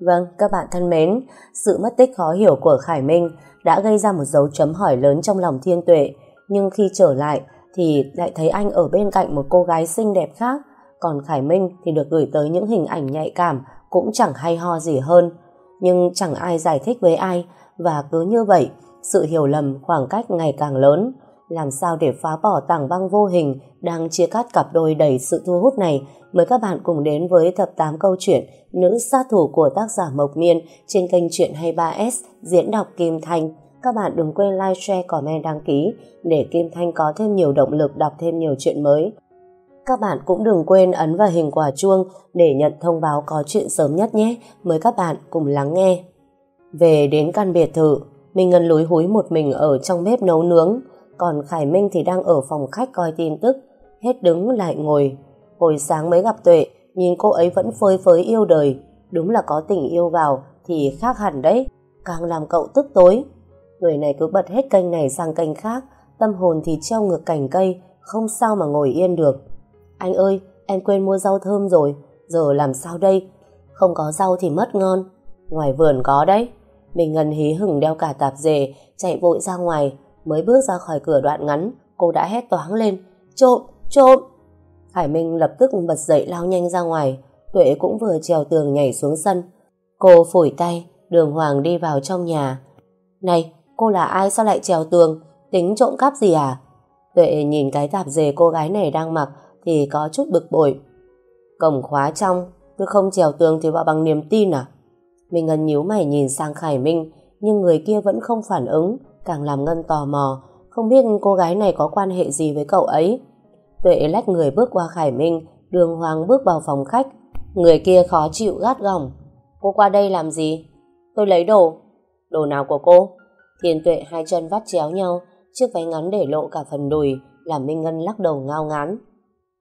Vâng, các bạn thân mến, sự mất tích khó hiểu của Khải Minh đã gây ra một dấu chấm hỏi lớn trong lòng Thiên Tuệ, nhưng khi trở lại thì lại thấy anh ở bên cạnh một cô gái xinh đẹp khác, còn Khải Minh thì được gửi tới những hình ảnh nhạy cảm cũng chẳng hay ho gì hơn. Nhưng chẳng ai giải thích với ai, và cứ như vậy, sự hiểu lầm khoảng cách ngày càng lớn. Làm sao để phá bỏ tảng băng vô hình đang chia cắt cặp đôi đầy sự thu hút này mời các bạn cùng đến với tập 8 câu chuyện Nữ sát thủ của tác giả Mộc Miên trên kênh Chuyện 23S diễn đọc Kim Thanh. Các bạn đừng quên like, share, comment, đăng ký để Kim Thanh có thêm nhiều động lực đọc thêm nhiều chuyện mới. Các bạn cũng đừng quên ấn vào hình quả chuông để nhận thông báo có chuyện sớm nhất nhé. Mời các bạn cùng lắng nghe. Về đến căn biệt thự, Minh Ngân lúi húi một mình ở trong bếp nấu nướng, còn Khải Minh thì đang ở phòng khách coi tin tức, hết đứng lại ngồi. Hồi sáng mới gặp Tuệ, nhìn cô ấy vẫn phơi phới yêu đời, đúng là có tình yêu vào thì khác hẳn đấy, càng làm cậu tức tối. Người này cứ bật hết kênh này sang kênh khác, tâm hồn thì treo ngược cành cây, không sao mà ngồi yên được. Anh ơi, em quên mua rau thơm rồi, giờ làm sao đây? Không có rau thì mất ngon. Ngoài vườn có đấy. Mình ngần hí hửng đeo cả tạp dề, chạy vội ra ngoài, mới bước ra khỏi cửa đoạn ngắn, cô đã hét toáng lên, trộm, trộm. Hải Minh lập tức bật dậy lao nhanh ra ngoài, Tuệ cũng vừa trèo tường nhảy xuống sân. Cô phủi tay, đường hoàng đi vào trong nhà. Này, cô là ai sao lại trèo tường, tính trộm cắp gì à? Tuệ nhìn cái tạp dề cô gái này đang mặc thì có chút bực bội. Cổng khóa trong, tôi không trèo tường thì vào bằng niềm tin à? Mình ngân nhíu mày nhìn sang Khải Minh, nhưng người kia vẫn không phản ứng, càng làm Ngân tò mò, không biết cô gái này có quan hệ gì với cậu ấy. Tuệ lách người bước qua Khải Minh, đường hoàng bước vào phòng khách. Người kia khó chịu gắt gỏng. Cô qua đây làm gì? Tôi lấy đồ. Đồ nào của cô? Thiên Tuệ hai chân vắt chéo nhau, chiếc váy ngắn để lộ cả phần đùi, làm Minh Ngân lắc đầu ngao ngán.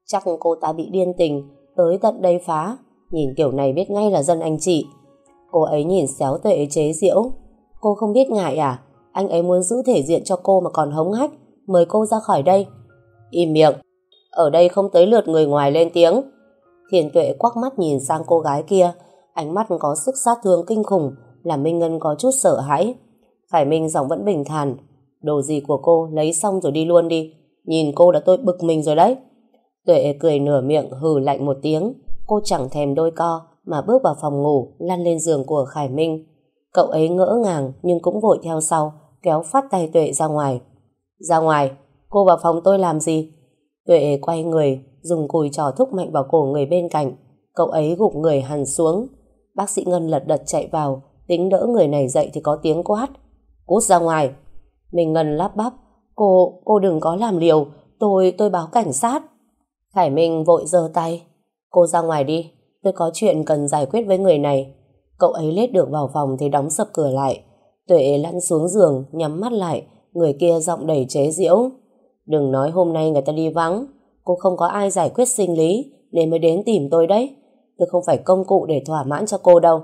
Chắc cô ta bị điên tình, tới tận đây phá. Nhìn kiểu này biết ngay là dân anh chị. Cô ấy nhìn xéo tuệ chế diễu. Cô không biết ngại à? Anh ấy muốn giữ thể diện cho cô mà còn hống hách. Mời cô ra khỏi đây. Im miệng. Ở đây không tới lượt người ngoài lên tiếng. Thiền tuệ quắc mắt nhìn sang cô gái kia. Ánh mắt có sức sát thương kinh khủng, làm Minh Ngân có chút sợ hãi. Khải Minh giọng vẫn bình thản. Đồ gì của cô, lấy xong rồi đi luôn đi. Nhìn cô đã tôi bực mình rồi đấy. Tuệ cười nửa miệng, hừ lạnh một tiếng. Cô chẳng thèm đôi co, mà bước vào phòng ngủ, lăn lên giường của Khải Minh. Cậu ấy ngỡ ngàng, nhưng cũng vội theo sau kéo phát tay Tuệ ra ngoài. Ra ngoài, cô vào phòng tôi làm gì? Tuệ quay người dùng cùi trò thúc mạnh vào cổ người bên cạnh. Cậu ấy gục người hằn xuống. Bác sĩ Ngân lật đật chạy vào tính đỡ người này dậy thì có tiếng quát. Cút ra ngoài. Mình Ngân lắp bắp. Cô, cô đừng có làm liều. Tôi, tôi báo cảnh sát. Khải Minh vội giơ tay. Cô ra ngoài đi. Tôi có chuyện cần giải quyết với người này. Cậu ấy lết được vào phòng thì đóng sập cửa lại. Tuệ lăn xuống giường, nhắm mắt lại. Người kia giọng đầy chế giễu. Đừng nói hôm nay người ta đi vắng. Cô không có ai giải quyết sinh lý nên mới đến tìm tôi đấy. Tôi không phải công cụ để thỏa mãn cho cô đâu.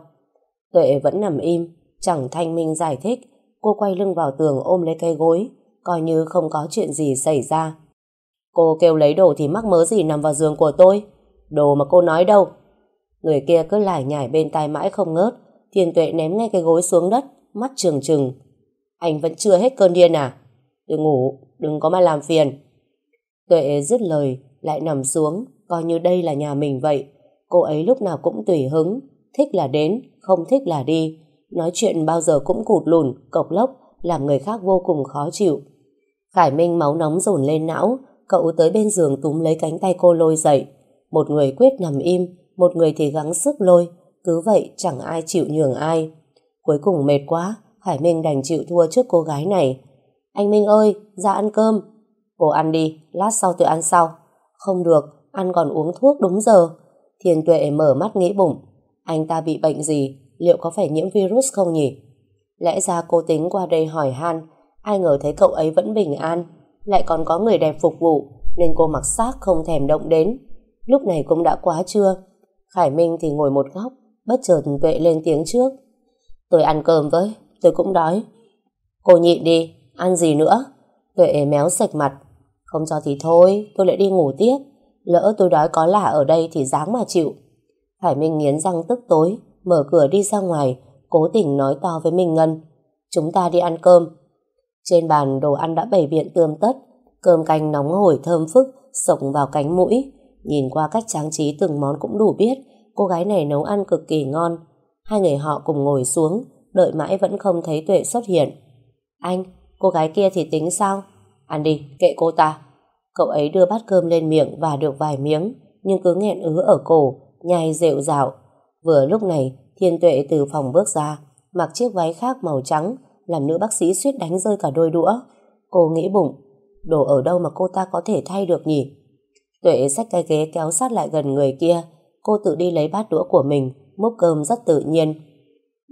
Tuệ vẫn nằm im, chẳng thanh minh giải thích. Cô quay lưng vào tường ôm lấy cây gối, coi như không có chuyện gì xảy ra. Cô kêu lấy đồ thì mắc mớ gì nằm vào giường của tôi. Đồ mà cô nói đâu. Người kia cứ lải nhải bên tai mãi không ngớt. Thiên tuệ ném ngay cái gối xuống đất, mắt trừng trừng. Anh vẫn chưa hết cơn điên à? Đừng ngủ, đừng có mà làm phiền. Tuệ dứt lời, lại nằm xuống, coi như đây là nhà mình vậy. Cô ấy lúc nào cũng tùy hứng, thích là đến, không thích là đi. Nói chuyện bao giờ cũng cụt lùn, cộc lốc, làm người khác vô cùng khó chịu. Khải Minh máu nóng dồn lên não, cậu tới bên giường túm lấy cánh tay cô lôi dậy. Một người quyết nằm im, một người thì gắng sức lôi, cứ vậy chẳng ai chịu nhường ai. Cuối cùng mệt quá, khải Minh đành chịu thua trước cô gái này. Anh Minh ơi, ra ăn cơm. Cô ăn đi, lát sau tôi ăn sau. Không được, ăn còn uống thuốc đúng giờ. Thiền tuệ mở mắt nghĩ bụng. Anh ta bị bệnh gì? Liệu có phải nhiễm virus không nhỉ? Lẽ ra cô tính qua đây hỏi han, ai ngờ thấy cậu ấy vẫn bình an, lại còn có người đẹp phục vụ, nên cô mặc xác không thèm động đến. Lúc này cũng đã quá trưa, Khải Minh thì ngồi một góc, bất chợt Tuệ lên tiếng trước. Tôi ăn cơm với, tôi cũng đói. Cô nhịn đi, ăn gì nữa? Tuệ méo sạch mặt. Không cho thì thôi, tôi lại đi ngủ tiếp. Lỡ tôi đói có lạ ở đây thì dáng mà chịu. Hải Minh nghiến răng tức tối, mở cửa đi ra ngoài, cố tình nói to với Minh Ngân. Chúng ta đi ăn cơm. Trên bàn đồ ăn đã bày biện tươm tất, cơm canh nóng hổi thơm phức, sộc vào cánh mũi. Nhìn qua cách trang trí từng món cũng đủ biết, cô gái này nấu ăn cực kỳ ngon. Hai người họ cùng ngồi xuống, đợi mãi vẫn không thấy Tuệ xuất hiện. Anh, cô gái kia thì tính sao? Ăn đi, kệ cô ta. Cậu ấy đưa bát cơm lên miệng và được vài miếng, nhưng cứ nghẹn ứ ở cổ, nhai rệu rạo. Vừa lúc này, Thiên Tuệ từ phòng bước ra, mặc chiếc váy khác màu trắng, làm nữ bác sĩ suýt đánh rơi cả đôi đũa. Cô nghĩ bụng, đồ ở đâu mà cô ta có thể thay được nhỉ? Tuệ xách cái ghế kéo sát lại gần người kia, cô tự đi lấy bát đũa của mình, múc cơm rất tự nhiên.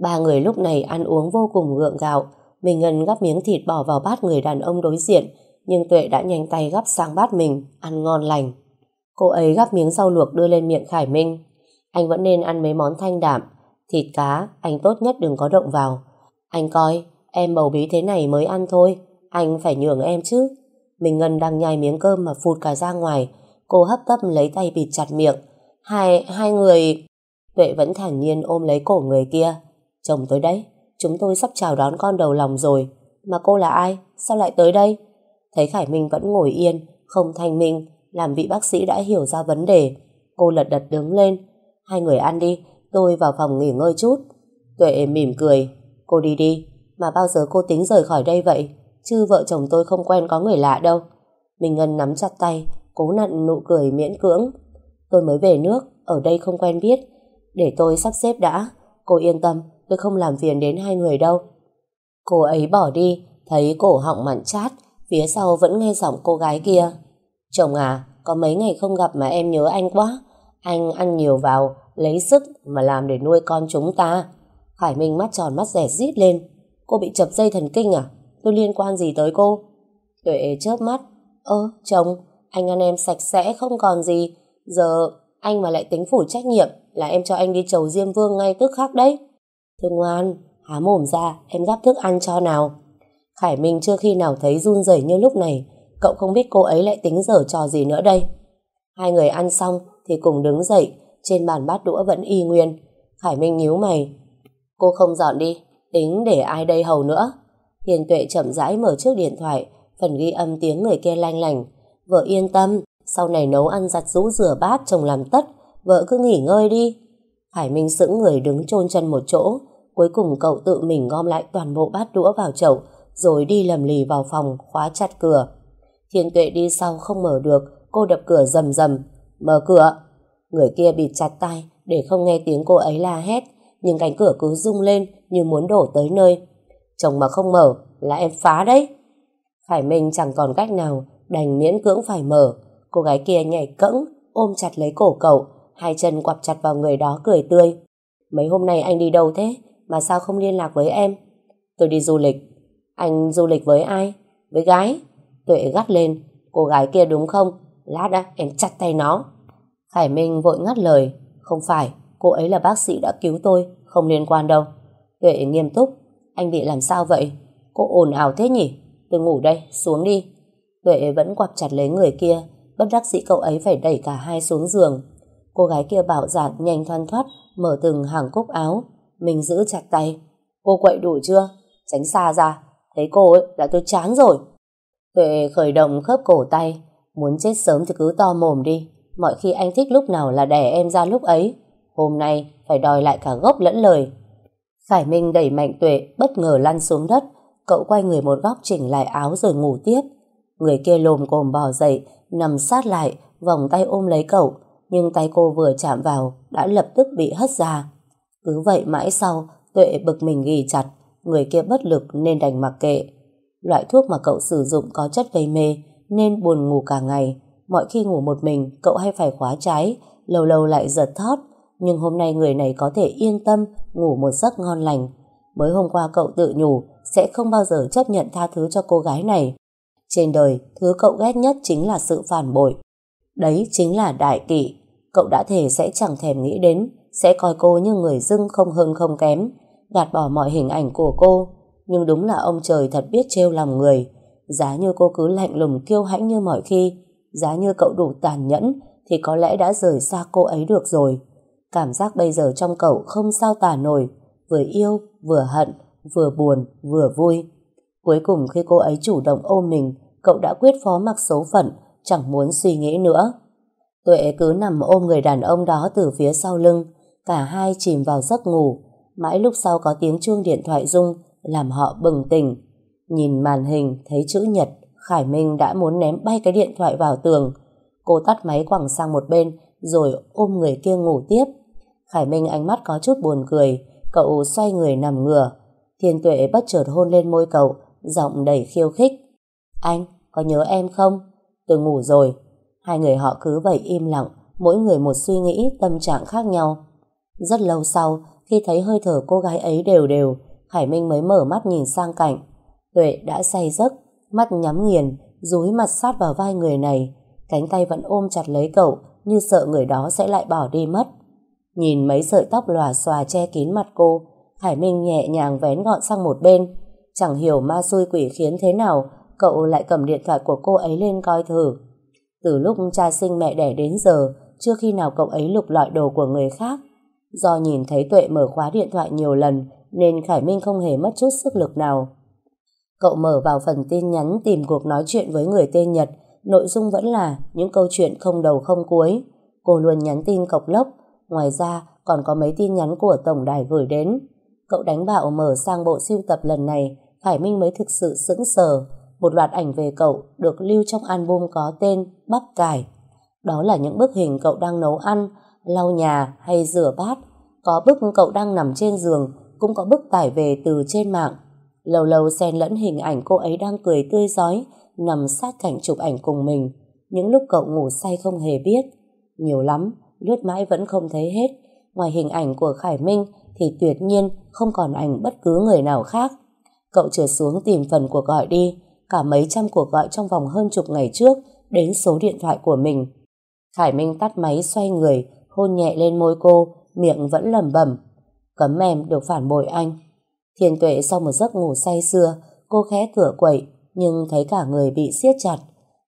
Ba người lúc này ăn uống vô cùng gượng gạo, mình ngân gắp miếng thịt bỏ vào bát người đàn ông đối diện, nhưng Tuệ đã nhanh tay gắp sang bát mình, ăn ngon lành. Cô ấy gắp miếng rau luộc đưa lên miệng Khải Minh. Anh vẫn nên ăn mấy món thanh đạm, thịt cá, anh tốt nhất đừng có động vào. Anh coi, em bầu bí thế này mới ăn thôi, anh phải nhường em chứ. Mình Ngân đang nhai miếng cơm mà phụt cả ra ngoài, cô hấp tấp lấy tay bịt chặt miệng. Hai, hai người... Tuệ vẫn thản nhiên ôm lấy cổ người kia. Chồng tới đấy, chúng tôi sắp chào đón con đầu lòng rồi. Mà cô là ai? Sao lại tới đây? Thấy Khải Minh vẫn ngồi yên, không thanh minh, làm vị bác sĩ đã hiểu ra vấn đề. Cô lật đật đứng lên. Hai người ăn đi, tôi vào phòng nghỉ ngơi chút. Tuệ mỉm cười. Cô đi đi, mà bao giờ cô tính rời khỏi đây vậy? Chứ vợ chồng tôi không quen có người lạ đâu. Minh Ngân nắm chặt tay, cố nặn nụ cười miễn cưỡng. Tôi mới về nước, ở đây không quen biết. Để tôi sắp xếp đã. Cô yên tâm, tôi không làm phiền đến hai người đâu. Cô ấy bỏ đi, thấy cổ họng mặn chát, phía sau vẫn nghe giọng cô gái kia. Chồng à, có mấy ngày không gặp mà em nhớ anh quá. Anh ăn nhiều vào, lấy sức mà làm để nuôi con chúng ta. Khải Minh mắt tròn mắt rẻ rít lên. Cô bị chập dây thần kinh à? Tôi liên quan gì tới cô? Tuệ chớp mắt. Ơ, chồng, anh ăn em sạch sẽ không còn gì. Giờ anh mà lại tính phủ trách nhiệm là em cho anh đi chầu Diêm Vương ngay tức khắc đấy. Thương ngoan, há mồm ra, em gắp thức ăn cho nào. Khải Minh chưa khi nào thấy run rẩy như lúc này, cậu không biết cô ấy lại tính dở trò gì nữa đây. Hai người ăn xong thì cùng đứng dậy, trên bàn bát đũa vẫn y nguyên. Khải Minh nhíu mày. Cô không dọn đi, tính để ai đây hầu nữa. Hiền Tuệ chậm rãi mở trước điện thoại, phần ghi âm tiếng người kia lanh lành. Vợ yên tâm, sau này nấu ăn giặt rũ rửa bát chồng làm tất, vợ cứ nghỉ ngơi đi. Hải Minh sững người đứng chôn chân một chỗ, cuối cùng cậu tự mình gom lại toàn bộ bát đũa vào chậu, rồi đi lầm lì vào phòng, khóa chặt cửa. Thiên tuệ đi sau không mở được, cô đập cửa rầm rầm. Mở cửa! Người kia bịt chặt tay để không nghe tiếng cô ấy la hét, nhưng cánh cửa cứ rung lên như muốn đổ tới nơi. Chồng mà không mở là em phá đấy. Khải Minh chẳng còn cách nào, đành miễn cưỡng phải mở. Cô gái kia nhảy cẫng, ôm chặt lấy cổ cậu, hai chân quặp chặt vào người đó cười tươi. Mấy hôm nay anh đi đâu thế? Mà sao không liên lạc với em? Tôi đi du lịch. Anh du lịch với ai? Với gái. Tuệ gắt lên. Cô gái kia đúng không? Lát đã, em chặt tay nó. Khải Minh vội ngắt lời. Không phải, cô ấy là bác sĩ đã cứu tôi, không liên quan đâu. Tuệ nghiêm túc. Anh bị làm sao vậy? Cô ồn ào thế nhỉ? Tôi ngủ đây, xuống đi. Tuệ vẫn quặp chặt lấy người kia, bất đắc dĩ cậu ấy phải đẩy cả hai xuống giường. Cô gái kia bảo giản nhanh thoăn thoát, mở từng hàng cúc áo. Mình giữ chặt tay. Cô quậy đủ chưa? Tránh xa ra. Thấy cô ấy là tôi chán rồi. Tuệ khởi động khớp cổ tay. Muốn chết sớm thì cứ to mồm đi. Mọi khi anh thích lúc nào là đẻ em ra lúc ấy. Hôm nay phải đòi lại cả gốc lẫn lời. Khải Minh đẩy mạnh Tuệ bất ngờ lăn xuống đất. Cậu quay người một góc chỉnh lại áo rồi ngủ tiếp. Người kia lồm cồm bò dậy, nằm sát lại, vòng tay ôm lấy cậu. Nhưng tay cô vừa chạm vào, đã lập tức bị hất ra. Cứ vậy mãi sau, Tuệ bực mình ghi chặt, người kia bất lực nên đành mặc kệ. Loại thuốc mà cậu sử dụng có chất gây mê, nên buồn ngủ cả ngày. Mọi khi ngủ một mình, cậu hay phải khóa trái, lâu lâu lại giật thót. Nhưng hôm nay người này có thể yên tâm ngủ một giấc ngon lành. Mới hôm qua cậu tự nhủ sẽ không bao giờ chấp nhận tha thứ cho cô gái này. Trên đời, thứ cậu ghét nhất chính là sự phản bội. Đấy chính là đại kỵ. Cậu đã thể sẽ chẳng thèm nghĩ đến, sẽ coi cô như người dưng không hơn không kém, gạt bỏ mọi hình ảnh của cô. Nhưng đúng là ông trời thật biết trêu lòng người. Giá như cô cứ lạnh lùng kiêu hãnh như mọi khi, giá như cậu đủ tàn nhẫn, thì có lẽ đã rời xa cô ấy được rồi. cảm giác bây giờ trong cậu không sao tả nổi, vừa yêu, vừa hận, vừa buồn, vừa vui. Cuối cùng khi cô ấy chủ động ôm mình, cậu đã quyết phó mặc số phận, chẳng muốn suy nghĩ nữa. Tuệ cứ nằm ôm người đàn ông đó từ phía sau lưng, cả hai chìm vào giấc ngủ, mãi lúc sau có tiếng chuông điện thoại rung, làm họ bừng tỉnh. Nhìn màn hình, thấy chữ nhật, Khải Minh đã muốn ném bay cái điện thoại vào tường. Cô tắt máy quẳng sang một bên, rồi ôm người kia ngủ tiếp. Khải Minh ánh mắt có chút buồn cười, cậu xoay người nằm ngửa. Thiên tuệ bất chợt hôn lên môi cậu, giọng đầy khiêu khích. Anh, có nhớ em không? Tôi ngủ rồi. Hai người họ cứ vậy im lặng, mỗi người một suy nghĩ, tâm trạng khác nhau. Rất lâu sau, khi thấy hơi thở cô gái ấy đều đều, Khải Minh mới mở mắt nhìn sang cạnh. Tuệ đã say giấc, mắt nhắm nghiền, dúi mặt sát vào vai người này. Cánh tay vẫn ôm chặt lấy cậu, như sợ người đó sẽ lại bỏ đi mất. Nhìn mấy sợi tóc lòa xòa che kín mặt cô, Khải Minh nhẹ nhàng vén gọn sang một bên. Chẳng hiểu ma xui quỷ khiến thế nào, cậu lại cầm điện thoại của cô ấy lên coi thử. Từ lúc cha sinh mẹ đẻ đến giờ, chưa khi nào cậu ấy lục loại đồ của người khác. Do nhìn thấy Tuệ mở khóa điện thoại nhiều lần, nên Khải Minh không hề mất chút sức lực nào. Cậu mở vào phần tin nhắn tìm cuộc nói chuyện với người tên Nhật, nội dung vẫn là những câu chuyện không đầu không cuối. Cô luôn nhắn tin cọc lốc, ngoài ra còn có mấy tin nhắn của tổng đài gửi đến. Cậu đánh bạo mở sang bộ siêu tập lần này, Khải Minh mới thực sự sững sờ. Một loạt ảnh về cậu được lưu trong album có tên Bắp Cải. Đó là những bức hình cậu đang nấu ăn, lau nhà hay rửa bát. Có bức cậu đang nằm trên giường, cũng có bức tải về từ trên mạng. Lâu lâu xen lẫn hình ảnh cô ấy đang cười tươi giói, nằm sát cạnh chụp ảnh cùng mình. Những lúc cậu ngủ say không hề biết. Nhiều lắm, lướt mãi vẫn không thấy hết. Ngoài hình ảnh của Khải Minh thì tuyệt nhiên không còn ảnh bất cứ người nào khác. Cậu trượt xuống tìm phần cuộc gọi đi, cả mấy trăm cuộc gọi trong vòng hơn chục ngày trước đến số điện thoại của mình. Khải Minh tắt máy xoay người, hôn nhẹ lên môi cô, miệng vẫn lẩm bẩm. Cấm em được phản bội anh. Thiên tuệ sau một giấc ngủ say sưa, cô khẽ cửa quậy, nhưng thấy cả người bị siết chặt.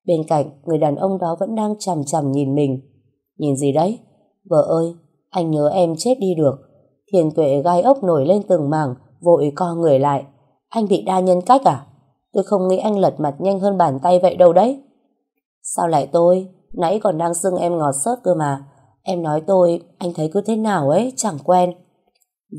Bên cạnh, người đàn ông đó vẫn đang chằm chằm nhìn mình. Nhìn gì đấy? Vợ ơi, anh nhớ em chết đi được. Thiên tuệ gai ốc nổi lên từng mảng, vội co người lại. Anh bị đa nhân cách à? Tôi không nghĩ anh lật mặt nhanh hơn bàn tay vậy đâu đấy. Sao lại tôi? Nãy còn đang xưng em ngọt sớt cơ mà. Em nói tôi, anh thấy cứ thế nào ấy, chẳng quen.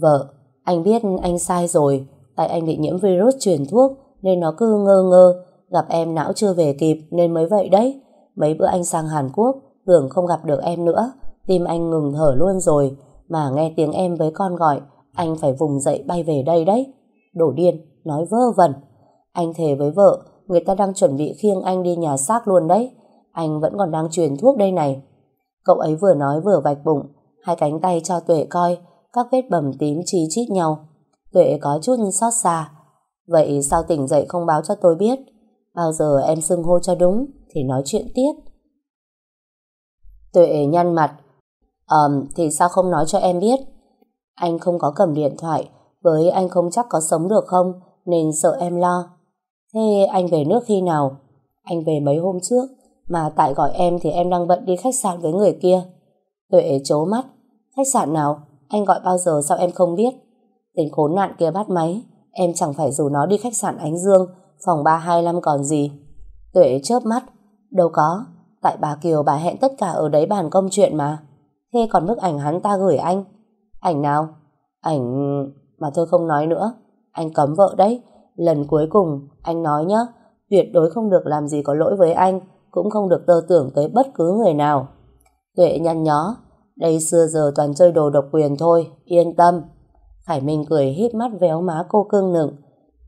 Vợ, anh biết anh sai rồi, tại anh bị nhiễm virus truyền thuốc nên nó cứ ngơ ngơ, gặp em não chưa về kịp nên mới vậy đấy. Mấy bữa anh sang Hàn Quốc, tưởng không gặp được em nữa, tim anh ngừng thở luôn rồi, mà nghe tiếng em với con gọi, anh phải vùng dậy bay về đây đấy. Đổ điên, nói vơ vẩn. Anh thề với vợ, người ta đang chuẩn bị khiêng anh đi nhà xác luôn đấy. Anh vẫn còn đang truyền thuốc đây này. Cậu ấy vừa nói vừa vạch bụng, hai cánh tay cho Tuệ coi, các vết bầm tím chi chít nhau. Tuệ có chút xót xa. Vậy sao tỉnh dậy không báo cho tôi biết? Bao giờ em xưng hô cho đúng thì nói chuyện tiếp. Tuệ nhăn mặt. Ờm, um, thì sao không nói cho em biết? Anh không có cầm điện thoại, với anh không chắc có sống được không, nên sợ em lo. Thế anh về nước khi nào? Anh về mấy hôm trước, mà tại gọi em thì em đang bận đi khách sạn với người kia. Tuệ chố mắt. Khách sạn nào? Anh gọi bao giờ sao em không biết? Tên khốn nạn kia bắt máy. Em chẳng phải rủ nó đi khách sạn Ánh Dương, phòng 325 còn gì. Tuệ chớp mắt. Đâu có. Tại bà Kiều bà hẹn tất cả ở đấy bàn công chuyện mà. Thế còn bức ảnh hắn ta gửi anh? Ảnh nào? Ảnh... mà tôi không nói nữa. Anh cấm vợ đấy. Lần cuối cùng, anh nói nhé tuyệt đối không được làm gì có lỗi với anh, cũng không được tơ tưởng tới bất cứ người nào. Tuệ nhăn nhó, đây xưa giờ toàn chơi đồ độc quyền thôi, yên tâm. Khải Minh cười híp mắt véo má cô cưng nựng.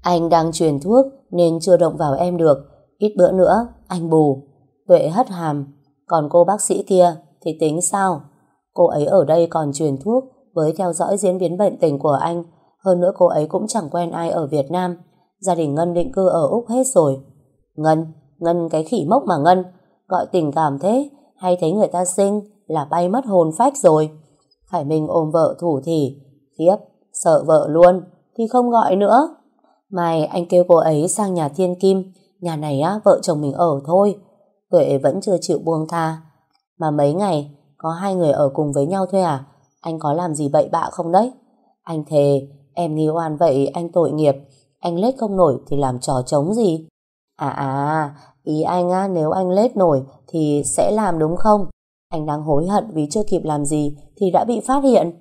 Anh đang truyền thuốc nên chưa động vào em được. Ít bữa nữa, anh bù. Tuệ hất hàm. Còn cô bác sĩ kia thì tính sao? Cô ấy ở đây còn truyền thuốc với theo dõi diễn biến bệnh tình của anh. Hơn nữa cô ấy cũng chẳng quen ai ở Việt Nam. Gia đình Ngân định cư ở Úc hết rồi. Ngân, Ngân cái khỉ mốc mà Ngân. Gọi tình cảm thế, hay thấy người ta sinh là bay mất hồn phách rồi. Khải Minh ôm vợ thủ thì, khiếp, sợ vợ luôn, thì không gọi nữa. Mai anh kêu cô ấy sang nhà Thiên Kim, nhà này á, vợ chồng mình ở thôi. Tuệ vẫn chưa chịu buông tha. Mà mấy ngày, có hai người ở cùng với nhau thôi à? anh có làm gì bậy bạ không đấy? Anh thề, em nghi oan vậy anh tội nghiệp, anh lết không nổi thì làm trò trống gì? À à, ý anh á, nếu anh lết nổi thì sẽ làm đúng không? Anh đang hối hận vì chưa kịp làm gì thì đã bị phát hiện.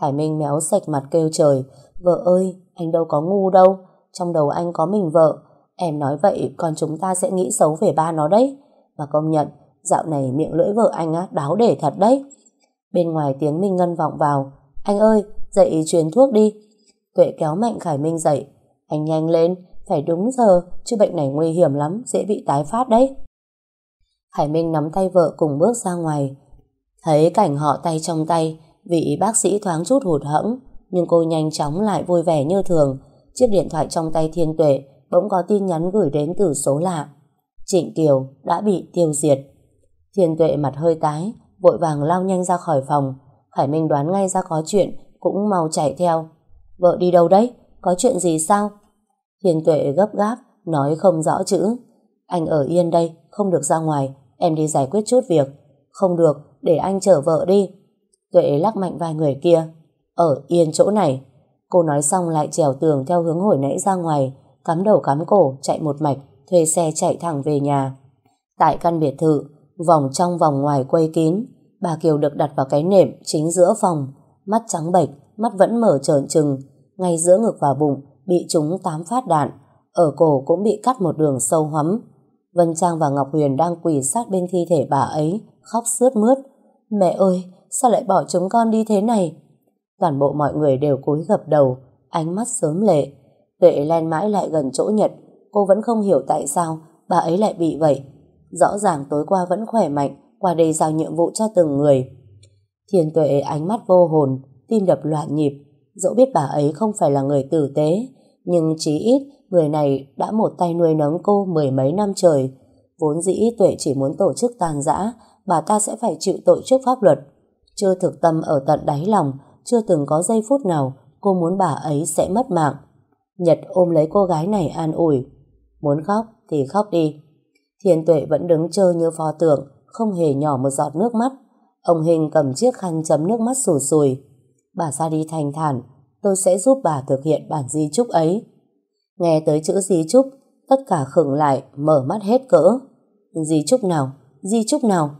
Khải Minh méo sạch mặt kêu trời, vợ ơi, anh đâu có ngu đâu, trong đầu anh có mình vợ. Em nói vậy còn chúng ta sẽ nghĩ xấu về ba nó đấy. Mà công nhận, dạo này miệng lưỡi vợ anh á, đáo để thật đấy. Bên ngoài tiếng Minh Ngân vọng vào, anh ơi, dậy truyền thuốc đi. Tuệ kéo mạnh Khải Minh dậy, anh nhanh lên, phải đúng giờ, chứ bệnh này nguy hiểm lắm, dễ bị tái phát đấy. Hải Minh nắm tay vợ cùng bước ra ngoài. Thấy cảnh họ tay trong tay, vị bác sĩ thoáng chút hụt hẫng, nhưng cô nhanh chóng lại vui vẻ như thường. Chiếc điện thoại trong tay Thiên Tuệ bỗng có tin nhắn gửi đến từ số lạ. Trịnh Kiều đã bị tiêu diệt. Thiên Tuệ mặt hơi tái, vội vàng lao nhanh ra khỏi phòng. Hải Minh đoán ngay ra có chuyện, cũng mau chạy theo. Vợ đi đâu đấy? Có chuyện gì sao? Thiên Tuệ gấp gáp, nói không rõ chữ. Anh ở yên đây, không được ra ngoài, em đi giải quyết chút việc. Không được, để anh chở vợ đi. Tuệ lắc mạnh vai người kia. Ở yên chỗ này. Cô nói xong lại trèo tường theo hướng hồi nãy ra ngoài, cắm đầu cắm cổ, chạy một mạch, thuê xe chạy thẳng về nhà. Tại căn biệt thự, vòng trong vòng ngoài quay kín, bà Kiều được đặt vào cái nệm chính giữa phòng, mắt trắng bệch, mắt vẫn mở trợn trừng, ngay giữa ngực và bụng bị trúng tám phát đạn, ở cổ cũng bị cắt một đường sâu hắm. Vân Trang và Ngọc Huyền đang quỳ sát bên thi thể bà ấy, khóc sướt mướt. Mẹ ơi, sao lại bỏ chúng con đi thế này? Toàn bộ mọi người đều cúi gập đầu, ánh mắt sớm lệ. Tuệ len mãi lại gần chỗ Nhật, cô vẫn không hiểu tại sao bà ấy lại bị vậy. Rõ ràng tối qua vẫn khỏe mạnh, qua đây giao nhiệm vụ cho từng người. Thiên Tuệ ánh mắt vô hồn, tim đập loạn nhịp, dẫu biết bà ấy không phải là người tử tế, nhưng chí ít người này đã một tay nuôi nấng cô mười mấy năm trời. Vốn dĩ Tuệ chỉ muốn tổ chức tàn giã, bà ta sẽ phải chịu tội trước pháp luật. Chưa thực tâm ở tận đáy lòng, chưa từng có giây phút nào cô muốn bà ấy sẽ mất mạng. Nhật ôm lấy cô gái này an ủi. Muốn khóc thì khóc đi. Thiên Tuệ vẫn đứng chơi như pho tượng, không hề nhỏ một giọt nước mắt. Ông Hình cầm chiếc khăn chấm nước mắt sùi sùi. Bà ra đi thành thản, tôi sẽ giúp bà thực hiện bản di chúc ấy. Nghe tới chữ di chúc, tất cả khựng lại, mở mắt hết cỡ. Di chúc nào? Di chúc nào?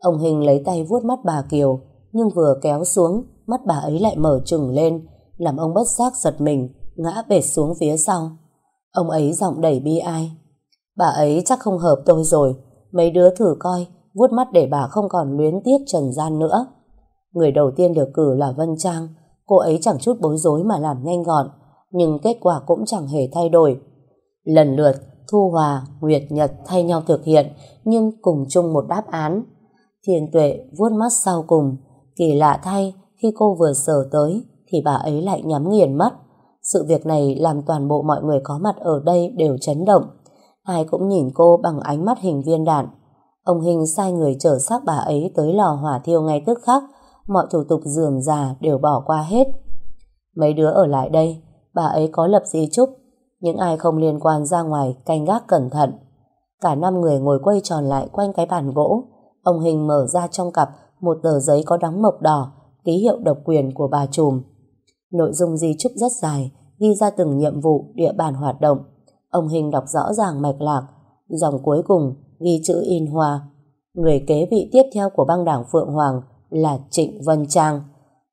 Ông Hình lấy tay vuốt mắt bà Kiều, nhưng vừa kéo xuống, mắt bà ấy lại mở trừng lên, làm ông bất giác giật mình, ngã bệt xuống phía sau. Ông ấy giọng đầy bi ai. Bà ấy chắc không hợp tôi rồi, mấy đứa thử coi, vuốt mắt để bà không còn luyến tiếc trần gian nữa. Người đầu tiên được cử là Vân Trang, cô ấy chẳng chút bối rối mà làm nhanh gọn, nhưng kết quả cũng chẳng hề thay đổi. Lần lượt, Thu Hòa, Nguyệt Nhật thay nhau thực hiện, nhưng cùng chung một đáp án. Thiền Tuệ vuốt mắt sau cùng, kỳ lạ thay, khi cô vừa sờ tới, thì bà ấy lại nhắm nghiền mắt. Sự việc này làm toàn bộ mọi người có mặt ở đây đều chấn động. Ai cũng nhìn cô bằng ánh mắt hình viên đạn. Ông Hình sai người chở xác bà ấy tới lò hỏa thiêu ngay tức khắc, mọi thủ tục dườm già đều bỏ qua hết. Mấy đứa ở lại đây, bà ấy có lập di chúc, những ai không liên quan ra ngoài canh gác cẩn thận. Cả năm người ngồi quay tròn lại quanh cái bàn gỗ, ông Hình mở ra trong cặp một tờ giấy có đóng mộc đỏ, ký hiệu độc quyền của bà trùm. Nội dung di chúc rất dài, ghi ra từng nhiệm vụ, địa bàn hoạt động. Ông Hình đọc rõ ràng mạch lạc, dòng cuối cùng ghi chữ in hoa. Người kế vị tiếp theo của băng đảng Phượng Hoàng là Trịnh Vân Trang.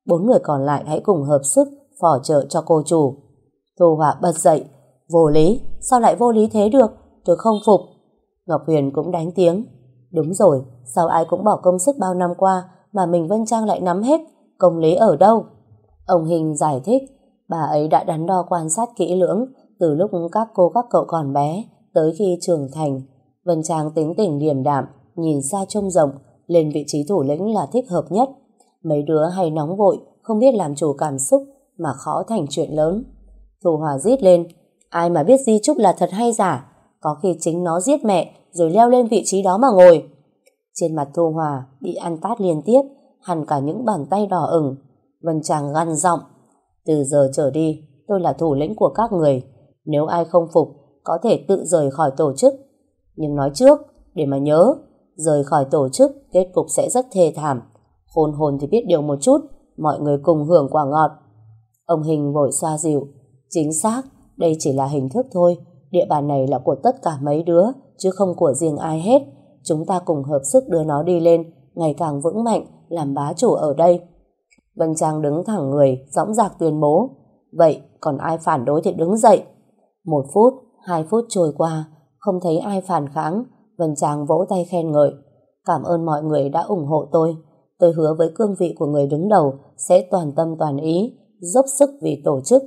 Bốn người còn lại hãy cùng hợp sức phỏ trợ cho cô chủ. Thu Họa bật dậy. Vô lý, sao lại vô lý thế được? Tôi không phục. Ngọc Huyền cũng đánh tiếng. Đúng rồi, sao ai cũng bỏ công sức bao năm qua mà mình Vân Trang lại nắm hết? Công lý ở đâu? Ông Hình giải thích, bà ấy đã đắn đo quan sát kỹ lưỡng từ lúc các cô các cậu còn bé tới khi trưởng thành. Vân Trang tính tình điềm đạm, nhìn xa trông rộng, lên vị trí thủ lĩnh là thích hợp nhất. Mấy đứa hay nóng vội, không biết làm chủ cảm xúc mà khó thành chuyện lớn. Thu Hòa giết lên, ai mà biết Di Trúc là thật hay giả, có khi chính nó giết mẹ rồi leo lên vị trí đó mà ngồi. Trên mặt Thu Hòa bị ăn tát liên tiếp, hẳn cả những bàn tay đỏ ửng. Vân Tràng gằn giọng, từ giờ trở đi, tôi là thủ lĩnh của các người. Nếu ai không phục, có thể tự rời khỏi tổ chức. Nhưng nói trước, để mà nhớ, rời khỏi tổ chức, kết cục sẽ rất thê thảm. Hồn hồn thì biết điều một chút, mọi người cùng hưởng quả ngọt. Ông Hình vội xoa dịu. Chính xác, đây chỉ là hình thức thôi. Địa bàn này là của tất cả mấy đứa, chứ không của riêng ai hết. Chúng ta cùng hợp sức đưa nó đi lên, ngày càng vững mạnh, làm bá chủ ở đây. Vân Trang đứng thẳng người, dõng dạc tuyên bố. Vậy, còn ai phản đối thì đứng dậy. Một phút, hai phút trôi qua, không thấy ai phản kháng. Vân Trang vỗ tay khen ngợi. Cảm ơn mọi người đã ủng hộ tôi. Tôi hứa với cương vị của người đứng đầu sẽ toàn tâm toàn ý, dốc sức vì tổ chức.